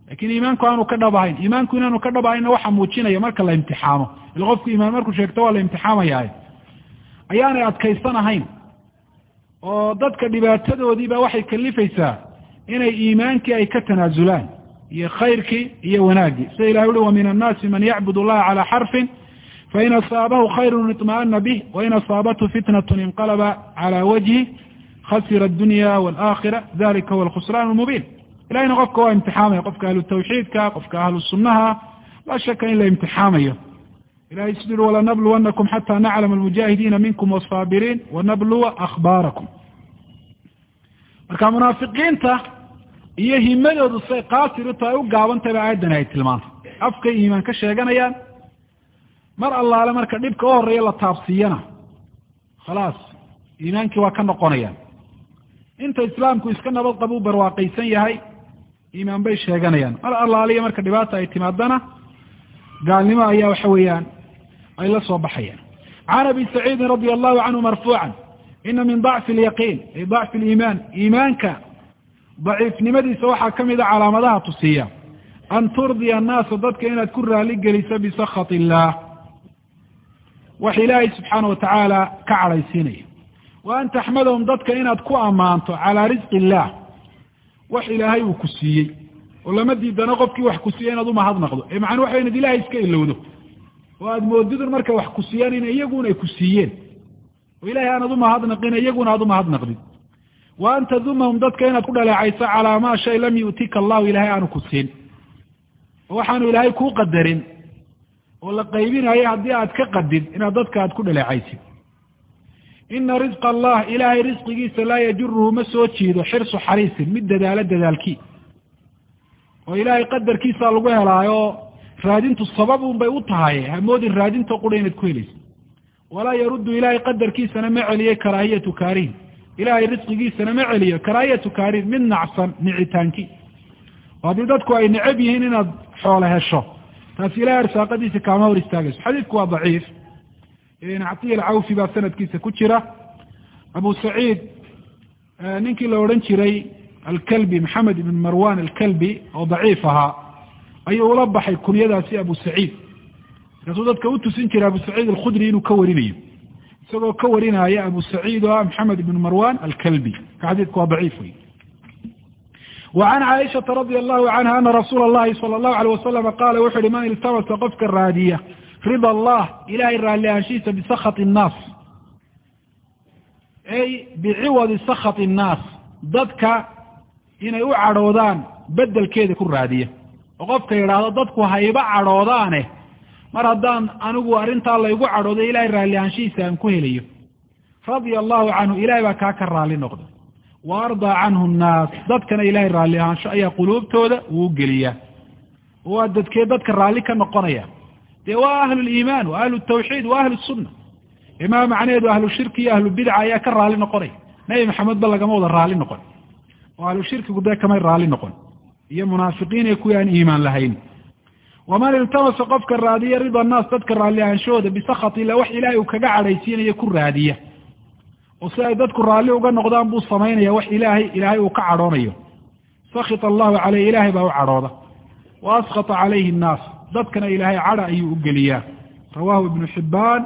laakiin iimaanku aanu ka dhab ahayn iimaanku inaanu ka dhab ahaynna waxa muujinaya marka la imtixaamo ila qofku iimaan markuu sheegto waa la imtixaamayaa ayaanay adkaysan ahayn. Oo dadka dhibaatadoodiiba waxay kalifaysaa inay iimaankii ay ka tanaasulaan iyo khayrkii iyo wanaaggii sida ilahi ui wa min annaasi man yacbud allaha calaa xarfin fain asaabahu khayrun iطma'ana bih wain asaabathu fitnat inqalaba cala wajhi khasira addunya walakhira dalika huwa alkhusraan lmubiin ilahina qofka waa imtixaamaya qofka ahlu tawxiidka qofka ahlu sunnaha laa shaka in la imtixaamayo ilahay ui walanabluwannakum xata naclama almujaahidiina minkum wasaabiriin wanabluwa akhbaarakum marka munaafiqiinta iyo himadoodu say qaasir u tahay u gaabantahay ba aayaddan ay tilmaantay afkay iimaan ka sheeganayaan mar allaale marka dhibka u horreeya la taabsiiyana khalaas iimaankii waa ka noqonayaan inta islaamku iska nabad qaba u barwaaqaysan yahay iimaan bay sheeganayaan mar allaaliya marka dhibaata ay timaadana gaalnimo ayaa waxa weeyaan ay la soo baxayaan. Can abi saciidin radia allahu canhu marfuucan ina min dacfi alyaqiin ay dacfi aliimaan. Iimaanka daciifnimadiisa waxaa ka mid a calaamadaha tusiya. An turdiya annaasa dadka inaad ku raali geliso bisakhat illaah wax ilaahay subxaana watacaala ka cadhaysiinaya. Wa an taxmadahum dadka inaad ku ammaanto calaa risqi illaah wax ilaahay uu ku siiyey. Oo lama diidano qofkii wax ku siiya inaad umahadnaqdo ee macnuu waxa inad ilahay iska ilowdo oo aada moodidun markay wax ku siiyaan in iyaguna ay ku siiyeen. oo ilahay aanad umahadnaqin iyaguna aad umahadnaqdid wa an tadumahum dadka inaad ku dhaleecayso calaa maa shay lam yu'tika allahu ilahay aanu ku siin. oo waxaanu ilaahay kuu qadarin. oo la qaybinayo haddii aad ka qadid inaad dadka aad ku dhaleecaysid. ina risqa allah ilaahay risqigiisa laa yajuruhu ma soo jiido xirsu xariisin mid dadaalo dadaalkii. oo ilaahay qadarkiisaa lagu helaayo raadintu sababun bay u tahay hamoodin raadinta qura inaad ku helaysa. Walaa yaruddu ilaahay qadarkiisana ma celiyo karaahiyatu kaarihin ilaahay risqigiisana ma celiyo karaahiyatu kaarihin mid nacsan nicitaankii haddii dadku ay necab yihiin inaad xoolo hesho taasi ilahay arsaaqadiisa kaama hor istaagayso. Xadiidku waa daciif. Catiya alcawfi baa sanadkiisa ku jira. Abu saciid ninkii la odhan jiray alkalbi maxamed ibn marwan alkalbi oo daciif ahaa ayuu ula baxay kunyadaasi abu saciid markaasuu dadka u tusin jiray abu saciid alkhudri inuu ka warinayo isagoo ka warinaya abu saciid oo ah maxamed ibn marwan alkalbi ka xadiidku waa daciif wey وعn cائiشhaةa رaضي الlه عanهa ana rasuul الlahi salى الlahu عalيه waslم qaala wuxu uhi man iltamasa qofka raadiya rida الlah ilahay raali ahaanshihiisa bisakط الnaas ay biciwadi sakط الnaas dadka inay u cadhoodaan bedelkeeda ku raadiya oo qofka yidhaahdo dadku hayba cadhoodaane mar haddaan anigu arrintaa laygu cadhoodo ilahay raalli ahaanshihiisa aan ku helayo. Radia allahu canhu ilahay baa kaa ka raalli noqda wa ardaa canhu nnaas dadkana ilahay raalli ahaansho ayaa quluubtooda uu geliyaa. Oo waa dadkee dadka raalli ka noqonaya. Dee waa ahlu liimaan wa ahlu tawxiid wa ahlu sunna. Imaa macnaheedu ahlu shirki iyo ahlu bidca ayaa ka raalli noqonaya. Nebi maxamed ba lagama wada raalli noqon. Oo ahlu shirkigu dee kamay raalli noqon iyo munaafiqiin iyo kuwii aan iimaan lahayn. Waman iltamasa qofka raadiya rida annaas dadka raalli ahaanshahooda bisakhat ila wax ilahay uu kaga cadhaysiinayo ku raadiya. Oo si ay dadku raalli uga noqdaan buu samaynaya wax ilaahay ilaahay uu ka cadhoonayo. Sakita allahu caleyh ilaahay baa u cadhooda. Wa askata calayhi annaas dadkana ilaahay cadha ayuu u geliyaa. Rawahu ibnu xibbaan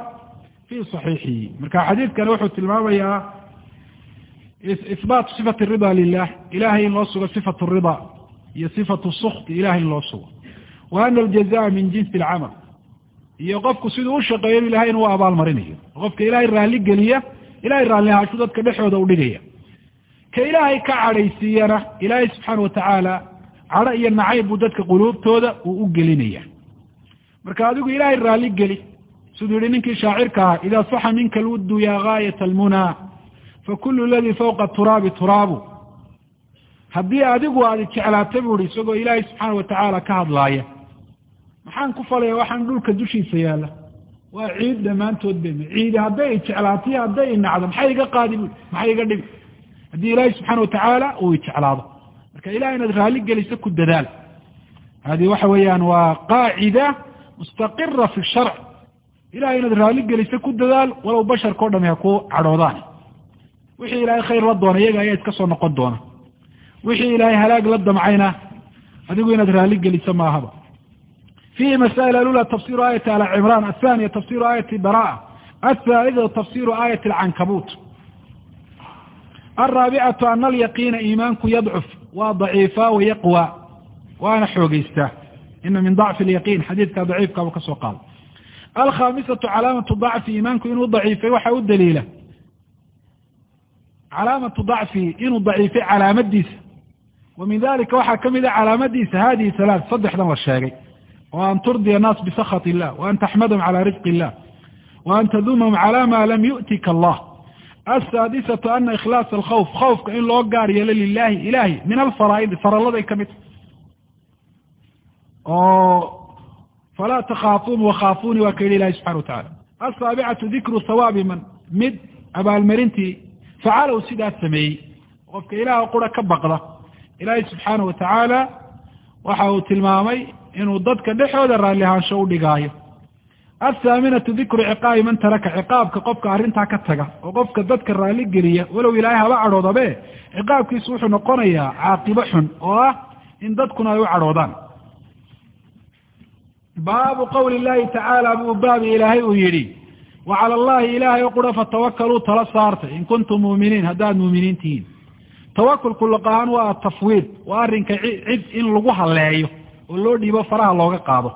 fii saxiixihi. Marka xadiidkani wuxuu tilmaamayaa ihbaatu sifati rida lilah ilahay in loo sugo sifatu rida iyo sifatu sukti ilahay in loo sugo. Wa ana aljazaa min jinsi alcamal iyo qofku siduu u shaqeeyo ilahay inuu abaalmarinayo qofka ilahay raalli geliya ilahay raalli ahaashu dadka dhexooda udhigaya ka ilaahay ka cadhaysiiyana ilaahay subxaana watacaala cadho iyo nacayb buu dadka quluubtooda uu u gelinaya marka adigu ilaahay raalli geli siduu yihi ninkii shaacirka ahaa idaa saxa minka alwuddu ya gaayat almunaa ladii fawqa turaabi turaabu haddii adigu aad jeclaata bu ihi isagoo ilaahay subxaana watacaala ka hadlaaya. Maxaan ku falaya waxaan dhulka dushiisa yaalla. Waa ciid dhammaantood be ciidi hadday ijeclaatay hadday inacdo maxay iga qaadi bu maxay iga dhibi haddii ilaahay subxaana watacaala uu ijeclaado marka ilahay inaad raalli geliso ku dadaal. Hadi waxa weeyaan waa qaacida mustaqira fi sharc. Ilahay inaad raalli geliso ku dadaal walow basharka o dhami ha ku cadhoodaan. Wixii ilaahay khayr la doona iyaga ayaa iska soo noqon doona wixii ilaahay halaag la damcayna adigu inaad raalli geliso maahaba. Fihi masail alula tafsiru aayati ala cimran athaniya tafsiru aayati baraa athalida tafsiru aayati alcankabut alraabicatu ana alyaqiina iimaanku yadcuf waa daciifa wayaqwa waana xoogeystaa. Ina min dacfi alyaqiin xadiidka daciifkabu ka soo qaada alkhamisatu calaamatu dacfi iimaanku inuu daciifay waxa u daliila. Calaamatu dacfi inuu daciifay calaamadiisa wa min dalika waxaa ka mid a calaamadiisa hadihi halaath saddexdan la sheegay. Wa an turdiya annaas bisakhat illah wa an taxmadahum cala risqi illah wa an tadumahum cala ma lam yu'tika allah. Asaadisatu ana ikhlaas alkhawf khawfka in loo gaar yeelo lilahi ilahi min alfaraa'id faraladay ka mid. Oo falaa takhaafuun wakhaafuuni waa ka yidhi ilahi subxana watacala asaabicatu dikru hawaabi man mid abaalmarintii facalow sidaas sameeyey. Qofka ilaah qura ka baqda ilaahay subxaana watacaala waxa uu tilmaamay inuu dadka dhexooda raalli ahaansho udhigaayo athaaminatu dikru ciqaabi man taraka. Ciqaabka qofka arrintaa ka taga oo qofka dadka raalli geliya walow ilaahay haba cadhoodabe ciqaabkiisu wuxuu noqonayaa caaqibo xun oo ah in dadkuna ay u cadhoodaan. Baabu qawli llahi tacaala buu baabi ilaahay uu yidhi wa cala allahi ilaahay o qura fatawakaluu tala saarta in kuntum muuminiin haddaad muuminiin tihiin tawakulku laqahaan waa atafwiid waa arrinka cid in lagu halleeyo oo loo dhiibo faraha looga qaado.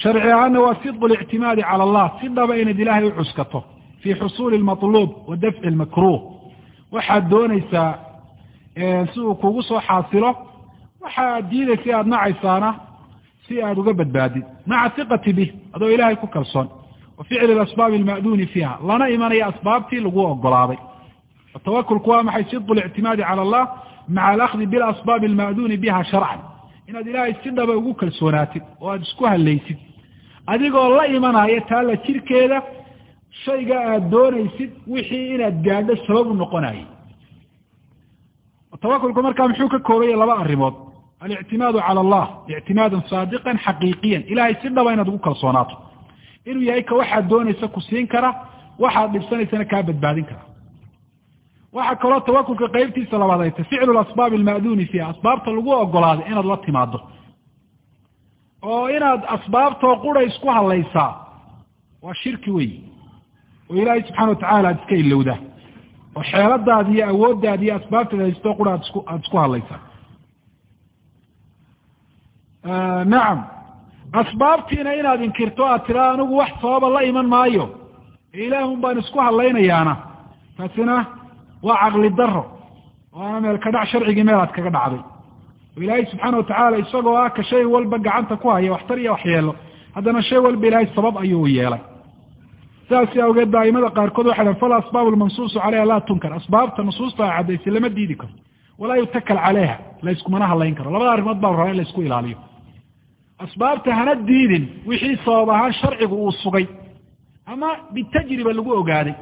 Sharci ahaana waa sidqu lictimaadi cala allah si dhaba inaad ilaahay u cuskato fii xusuuli lmatluub wa dafci lmakruuh waxaad doonaysaa si uu kugu soo xaasilo waxaad diidaysa aada nacaysaana si aada uga badbaadid maca hiqati bih adoo ilaahay ku kalsoon. Wa ficli asbaabi alma'duuni fiiha lana imanaya asbaabtii lagu ogolaaday tawakulku waa maxay sidqu lictimaadi cala allah maca alahdi bilasbaabi alma'duuni biha sharcan inaad ilaahay si dhaba ugu kalsoonaatid oo aada isku hallaysid adigoo la imanaya taalla jirkeeda shayga aada doonaysid wixii inaad gaadho sabab u noqonayay tawakulku markaa muxuu ka koobaya laba arrimood alictimaadu cala allah ictimaadan saadiqan xaqiiqiyan ilahay si dhaba inaad ugu kalsoonaato inuu yahay ka waxaad doonaysa ku siin kara waxaad dhibsanaysana kaa badbaadin kara waxaa kaloo tawakulka qeybtiisa labaad ay tay ficlu asbaabi alma'duuni fiiha asbaabta lagu ogolaaday inaad la timaado oo inaad asbaabtoo qura isku hadlaysaa waa shirki weyi oo ilaahay subxana watacala aad iska ilowdaa. Oo xeeladaadi iyo awooddaadi iyo asbaabtaad haystoo qura aad isku aada isku hadlaysaa. Nacam asbaabtiina inaad inkirto aad tiraa anigu wax sababa la iman maayo. Ilaahun baan isku hadlaynayaana. Taasina waa caqli daro oo aana meel ka dhac sharcigii meel aad kaga dhacday. Oo ilaahay subxaana watacaala isagoo ah ka shay walba gacanta ku haya waxtar iyo waxyeelo haddana shay walba ilaahay sabab ayuu yeelay. Sidaasi awgeed ba aimada qaarkood waxay dhahen fal asbaab lmansuusu laa tunkar. Asbaabta nusuusta a caddaysay lama diidi karo. Walaa yutakal caleyha layskumana hadlayn karo. Labada arrimood baa la rabaa in la isku ilaaliyo. Asbaabta hana diidin wixii sabab ahaan sharcigu uu sugay ama bitajriba lagu ogaaday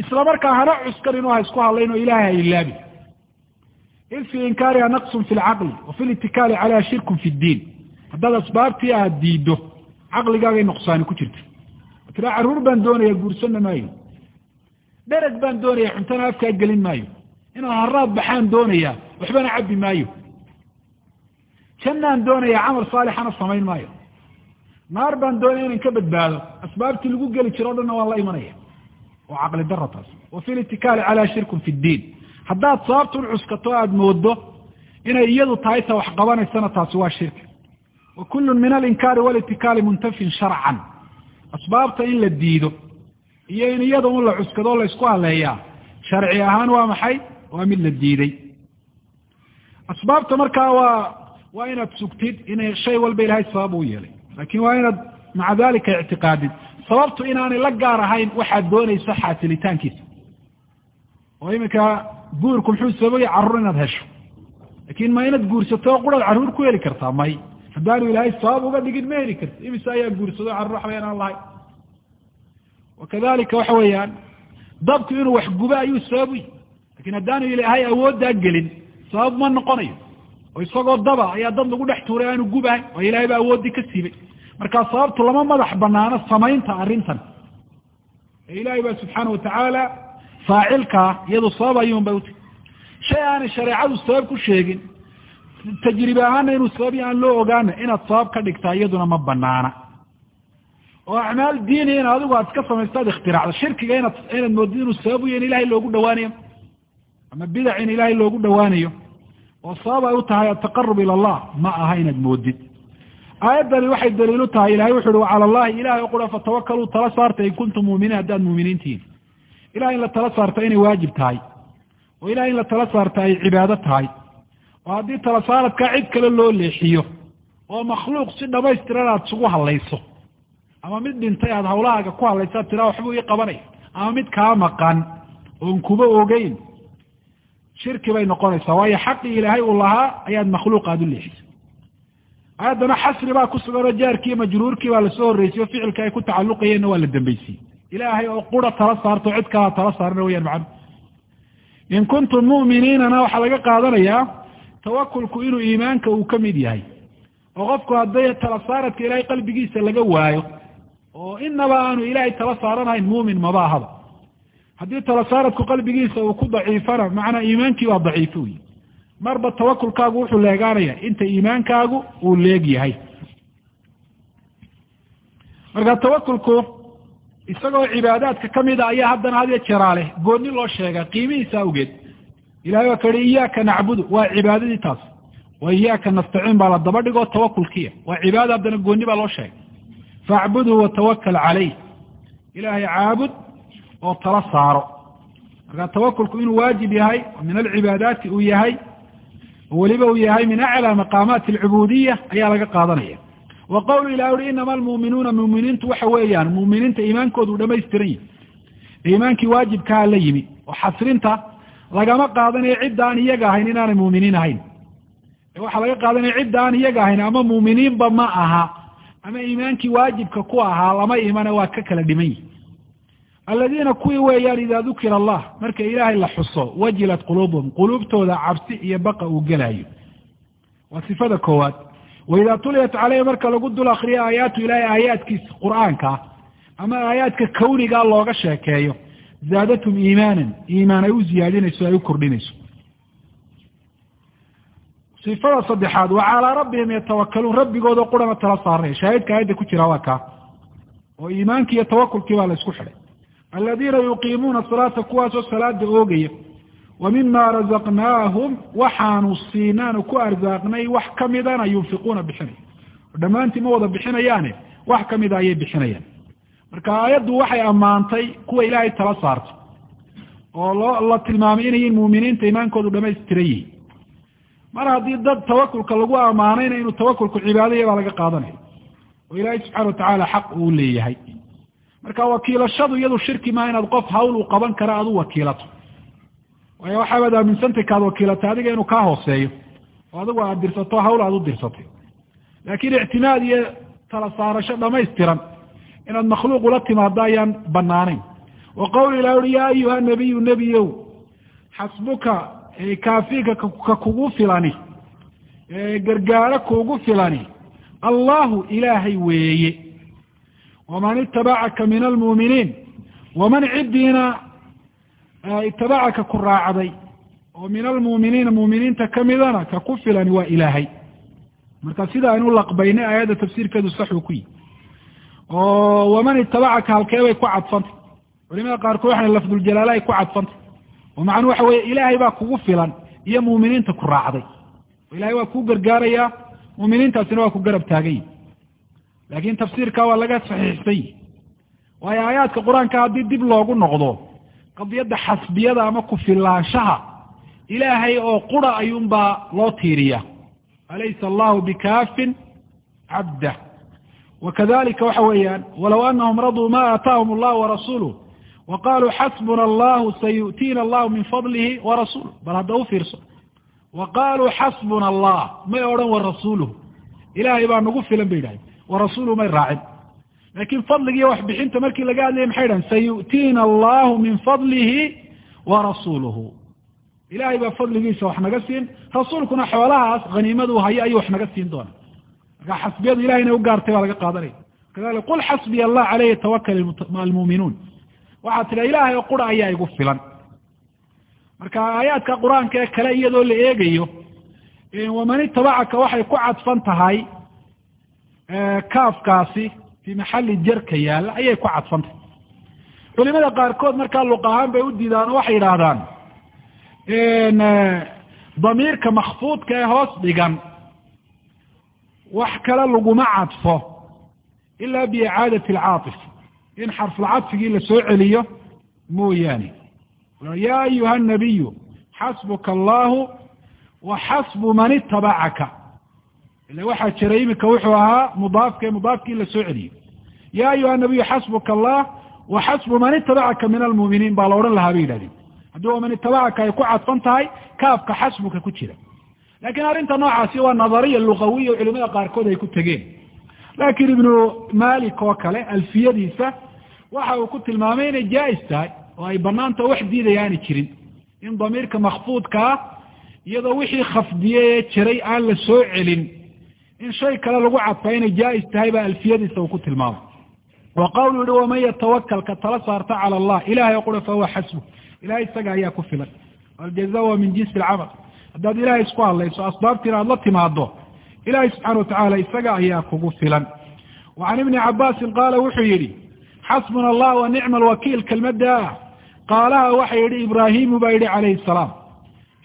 isla markaa hana cuskan inuu ha isku hadlayn oo ilahay ha ilaabin id fii inkaariha naqsun fi lcaqli wa fi litikaali caleyha shirkun fi ddiin haddaad asbaabtii aad diiddo caqligaagay nuqsaani ku jirta tiraa carruur baan doonaya guursanna maayo. Dhereg baan doonaya cuntana afkaa gelin maayo. Inaan haraad baxaan doonayaa waxbana cabbi maayo. Jannaan doonaya camal saalixana samayn maayo. Naar baan doonaya inan ka badbaado asbaabtii lagu geli jiro o dhanna waan la imanaya oo caqli dara taas. Wa fi litikaali calaa shirkun fi ddiin haddaad sababtun cuskato aada moodo inay iyadu tahay ta wax qabanaysana taasi waa shirki wa kullun min alinkaari walitikaali muntafin sharcan. Asbaabta in la diido iyo in iyada un la cuskado la isku haleeyaa sharci ahaan waa maxay? Waa mid la diiday. Asbaabta markaa waa waa inaad sugtid inay shay walba ilahay sabab u yeelay. Laakin waa inaad maca dalika ictiqaadid sababtu inaanay la gaar ahayn waxaad doonaysa xaasilitaankiisa oo iminka guurku muxuu sababaya carruur inaad hesho laakiin ma inaad guursato quraad carruur ku heli kartaa may haddaanu ilaahay sabab uga dhigin ma heli karti imise ayaa guursado carruur waxba inaan lahayn wakadalika waxa weeyaan dabku inuu wax gubo ayuu sabab u yihi laakiin haddaanu ilaahay awooddaa gelin sabab ma noqonayo oo isagoo daba ayaa dad lagu dhex tuuray aanu gubahay oo ilahay baa awooddii ka siibay markaa sababtu lama madax banaano samaynta arrintan. Ee ilaahay baa subxaana watacaala faacilkaa iyadu sabab ayuun bay uti shay aanay shareecadu sabab ku sheegin. Tajribe ahaana inuu sababi aan loo ogaana inaad sabab ka dhigtaa iyaduna ma banaana oo acmaal diiniya in adigu aad iska samaystaad ikhtiraacda shirkiga inaad inaad moodid inuu sabab u yahy in ilahay loogu dhawaanayo ama bidac in ilaahay loogu dhawaanayo oo sabab ay u tahay ataqarub ila allah. Ma aha inaad moodid aayaddani waxay daliilu tahay ilahay wuxu uhi wacala allahi ilahay o qura fatawakaluu tala saarta in kuntum muuminiin haddaad muuminiin tihiin ilahay in la tala saarta inay waajib tahay oo ilahay in la tala saarta ay cibaado tahay. Oo haddii tala saaradkaa cid kale loo leexiyo oo makhluuq si dhamaystiran aad isugu hadlayso ama mid dhintay aada hawlahaaga ku hadlaysaad tiraa waxbuu ii qabanaya ama mid kaa maqan oon kuba ogeyn shirki bay noqonaysaa. Waayo xaqii ilaahay uu lahaa ayaad makhluuq aada u leexisay aayaddana xasri baa ku suganoo jaarkii majruurkii baa la soo horreysay oo ficilka ay ku tacalluqayeenna waa la dambeysiyey ilaahay oo qura tala saarto cid kalaa tala saarna wayaan macanu in kuntum mu'miniinana waxaa laga qaadanayaa tawakulku inuu iimaanka uu ka mid yahay. Oo qofku hadday tala saaradka ilaahay qalbigiisa laga waayo oo inaba aanu ilaahay tala saaranahayn muumin maba ahaba. Haddii tala saaradku qalbigiisa uu ku daciifana macnaa iimaankii baa daciifo wey marba tawakulkaagu wuxuu leegaanaya inta iimaankaagu uu leeg yahay. Marka tawakulku isagoo cibaadaadka kamida ayaa haddana had iyo jeraa leh gooni loo sheega qiimihiisa awgeed ilahay waa ka iyaaka nacbudu waa cibaadadii taas. Wa iyaaka nastaciin baa la daba dhigoo tawakulkiya. Waa cibaada haddana gooni baa loo sheegay. Faacbudhu watawakal calayh ilaahay caabud oo tala saaro. Marka tawakulku inuu waajib yahay oo min alcibaadaati uu yahay oo weliba uu yahay min aclى maqaamaati alcubuudiya ayaa laga qaadanaya. Wa qowlu ilah uri inama almuuminuuna muuminiintu waxa weeyaan muuminiinta iimaankoodu dhamaystiran yihi iimaankii waajibkaha la yimi oo xasrinta lagama qaadanayo cidda aan iyaga ahayn inaanay muuminiin ahayn. Waxaa laga qaadanaya cidda aan iyaga ahayn ama muuminiinba ma aha ama iimaankii waajibka ku ahaa lama imana waa ka kala dhiman yihi aladiina kuwii weeyaan idaa dukira allah marka ilaahay la xuso wajilat quluubuhum quluubtooda cabsi iyo baqa uu gelayo waa sifada koowaad. Waidaa tuliyat caleyhi marka lagu dul akriyo aayaatu ilaahay aayaadkiisa qur'aankaa ama aayaadka kawnigaa looga sheekeeyo zaadatum iimaanan iimaan ay u ziyaadinayso ay u kordhinayso. Sifada saddexaad wa calaa rabbihim yatawakaluun rabbigooda qurana tala saaranaya shaahidka aayadda ku jira waa kaa. Oo iimaankii iyo tawakulkii baa la isku xidhay aladiina yuqiimuuna salaata kuwaasoo salaada oogaya wa mima razaqnaahum waxaanu siinaanu ku arsaaqnay wax kamidana yunfiquuna bixinaya. Dhammaantii ma wada bixinayaane wax kamida ayay bixinayaan. Marka aayaddu waxay ammaantay kuwa ilaahay tala saartay oo loo la tilmaamay inayin muuminiinta iimaankoodu dhamaystiran yihiin mar haddii dad tawakulka lagu ammaanayna inuu tawakulku cibaadaya baa laga qaadanaya. Oo ilaahay subxana watacaala xaq uu leeyahay marka wakiilashadu iyadu shirki maa inaad qof hawl uu qaban kara aad u wakiilato. Waayo waxaabaad aaminsantay kaad wakiilatay adiga inuu kaa hooseeyo. Oo adigu aad dirsato hawl aad u dirsatay. Laakiin ictimaad iyo tala saarasho dhamaystiran inaad makhluuq ula timaado ayaan banaanayn wa qawli ilah ui yaa ayuha nabiyu nebiyow xasbuka kaafiika ka kugu filani gargaaro kuugu filani. Allahu ilaahay weeye waman itabacaka min almuuminiin waman ciddiina itabacaka ku raacday oo min almuuminiina muuminiinta kamidana ka ku filani waa ilaahay marka sida aynu laqbaynay aayadda tafsiirkeedu saxuu ku yihi oo waman itabacaka halkee bay ku cadfantay culimada qaarkood waxana lafduljalaala ay ku cadfantay oo macnuu waxa weye ilaahay baa kugu filan iyo muuminiinta ku raacday ilahay waa kuu gargaarayaa muuminiintaasina waa ku garab taagany laakin tafsiirka waa laga saxiixsan yihi waayo aayaadka qur'aanka haddii dib loogu noqdo qadiyadda xasbiyada ama ku-filaanshaha ilaahay oo qura ayuunbaa loo tiiriya. Alaysa allahu bikaafin cabdah wakadalika waxa weeyaan walow anahum raduu ma aataahum allahu warasuluh wa qaluu xasbuna allahu sayu'tiina allahu min fadlihi warasuluh bal hadda u fiirso wa qaluu xasbuna allah may odhan warasuluh ilahay baa nagu filan bay yidhahdeen warasuluhu may raacin laakin fadligiiyo waxbixinta markii laga hadlayay maxay dhahen sayu'tiina allahu min fadlihi warasuluhu ilahay baa fadligiisa wax naga siin rasuulkuna xoolahaas haniimadu hayo ayuu wax naga siin doona marka xasbiyadu ilahay inay u gaartay baa laga qaadanaya kadalik qul xasbiya allah caleyhi tawakal almuuminuun waxaa tidha ilaahay oo qura ayaa igu filan marka aayaadka qur'aanka ee kale iyadoo la eegayo waman itabacaka waxay ku cadfan tahay kaafkaasi fii maxali jarka yaalla ayay ku cadfan tahay culimada qaarkood markaa luq ahaan bay u diidaan oo waxay yidhaahdaan damiirka makfuudka ee hoos dhigan wax kale laguma cadfo ila biicaadati alcaatif. In xarfulcadfigii la soo celiyo mooyaane. Ya ayuha nabiyu xasbuka allahu wa xasbu man itabacaka ila waxaa jiray iminka wuxuu ahaa mudaafka mudaafkii la soo celiyo ya ayuha nabiyu xasbuka allah wa xasbu man itabacaka min almuuminiin baa la odhan lahaa bay yidhahdeen. Haddii man itabacaka ay ku cadfan tahay kaafka xasbuka ku jira. Lakin arrinta noocaasi waa nadariya lugawiya oo culimada qaarkood ay ku tegeen. Laakin ibnu malik oo kale alfiyadiisa waxa uu ku tilmaamay inay jaa-is tahay oo ay banaanta wax diidaya aanay jirin. In damiirka makfuudka ah iyadoo wixii khafdiyey ee jiray aan la soo celin in shay kale lagu cadfa inay jaa-is tahay baa alfiyadiisa uu ku tilmaamay wa qawlu yihi waman yatawakal ka tala saarta cala allah. Ilahay o qura fahuwa xasbu. Ilahay isaga ayaa ku filan. Aljaza wa min jinsi alcamal haddaad ilahay isku hadlayso asbaabtiina aada la timaado ilahay subxana watacaala isaga ayaa kugu filan. Wa can ibni cabaasin qaala wuxuu yidhi xasbuna allah wa nicma alwakiil kelmadda ah qaalaha waxa yidhi ibraahimu baa yidhi calayhi salaam.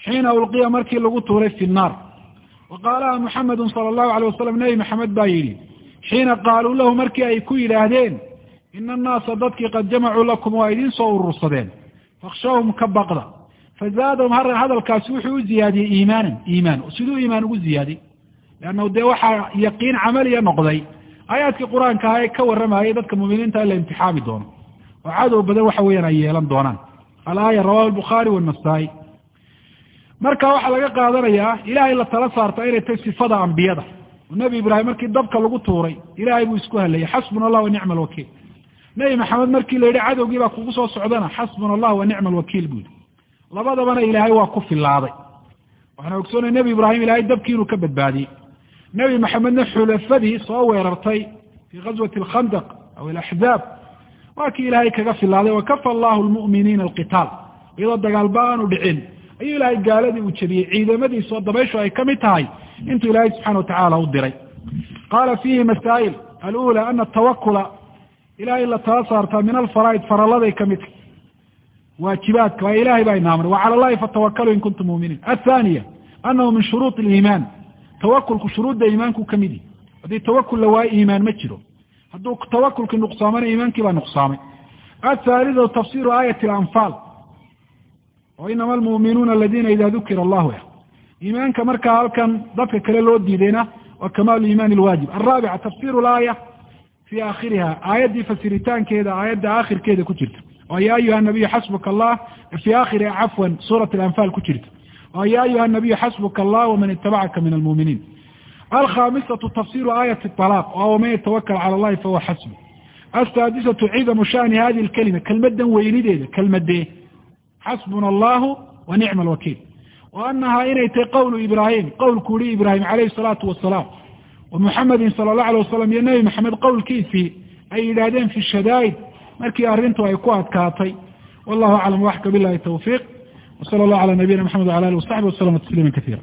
Xiina ulqiya markii lagu tuuray fi nnaar wa qaalaha muxamedun sala allahu alayh wasalam nebi maxamed baa yidhi xiina qaaluu lahu markii ay ku yidhaahdeen ina annaasa dadkii qad jamacuu lakum waa idiin soo urursadeen fakhshawhum ka baqda fazaadahum ha hadalkaasi wuxuu u ziyaadiyey iimaanan iimaan siduu iimaan ugu ziyaadiyey leannahu dee waxaa yaqiin camaliya noqday aayaadkii qur'aanka aha ee ka warramayay dadka muuminiinta in la imtixaami doono oo cadow badan waxa weeyaan ay yeelan doonaan alaaya rawahu albukhaari wanasaa'i marka waxaa laga qaadanayaa ilahay la tala saarta inay tahy sifada ambiyada. Oo nebi ibraahim markii dabka lagu tuuray ilahay buu isku hadlayay xasbuna allah wa alwakiil nebi maxamed markii la yidhi cadowgii baa kugu soo socdana xasbuna allah wa nicma alwakiil buu yihi labadabana ilaahay waa ku filaaday waxaan ogsoonay nebi ibraahim ilaahay dabkii inuu ka badbaadiyey. Nebi maxamedna xulafadii soo weerartay fii ghazwati alkhandaq aw alaxzaab waa kii ilaahay kaga filaaday wakafa allahu lmu'miniina alqitaal. Iyadoo dagaalba aanu dhicin ayuu ilaahay gaaladii uu jebiyey ciidamadiisa oo dabayshu ay ka mid tahay intuu ilaahay subxana watacaala u diray. Qaala fiihi masaa'il alula ana atawakula ilahay la tala saartaa min alfaraa'id faraladay ka mid tahay waajibaadka waa ilahay baa ina amray. Wacala allahi fatawakalu in kuntum muminiin. Athaniya anahu min shuruuط اliimaan tawakulku shuruudda iimaanku ka mid haddii tawakul la waayo iimaan ma jiro. Hadduu tawakulkii nuqsaamana iimaankii baa nuqsaamay. Athaalidatu tafsiru aayati alanfaal oo inama almu'minuuna aladiina ida dukira allahu iimaanka markaa halkan dadka kale loo diidayna waa kamaalu iimaan alwaajib alraabica tafsiru laaya fi aakhiriha aayaddii fasiritaankeeda aayadda aakhirkeeda ku jirta. Oo ya ayuha nabiyu xasbuka allah fi aakhiriha cafwan suurat alanfaal ku jirta. Oo ya ayuha nabiyu xasbuka allah waman itabacaka min almu'miniin. Alkhamisatu tafsiru aayati alaaq oo waman yatawakal cala allahi fahuwa xasbu. Asaadisatu cidamu shani hadihi lkalima kelmadan weynideeda kelmadee xasbuna allahu wa nicma alwakiil wa anahaa inay tahay qowlu ibraahim qowlku uhi ibraahim calayhi salaatu wasalaam wa muxamedin sala allahu alay wasalam iyo nebi maxamed qowlkiisii ay yidhaahdeen fi shadaa'id markii arrintu ay ku adkaatay wallahu aclam waxka bilahi tawfiiq w sala allahu cala nabiyina maxamed wala alih wasaxbi waslama tasliima kaiira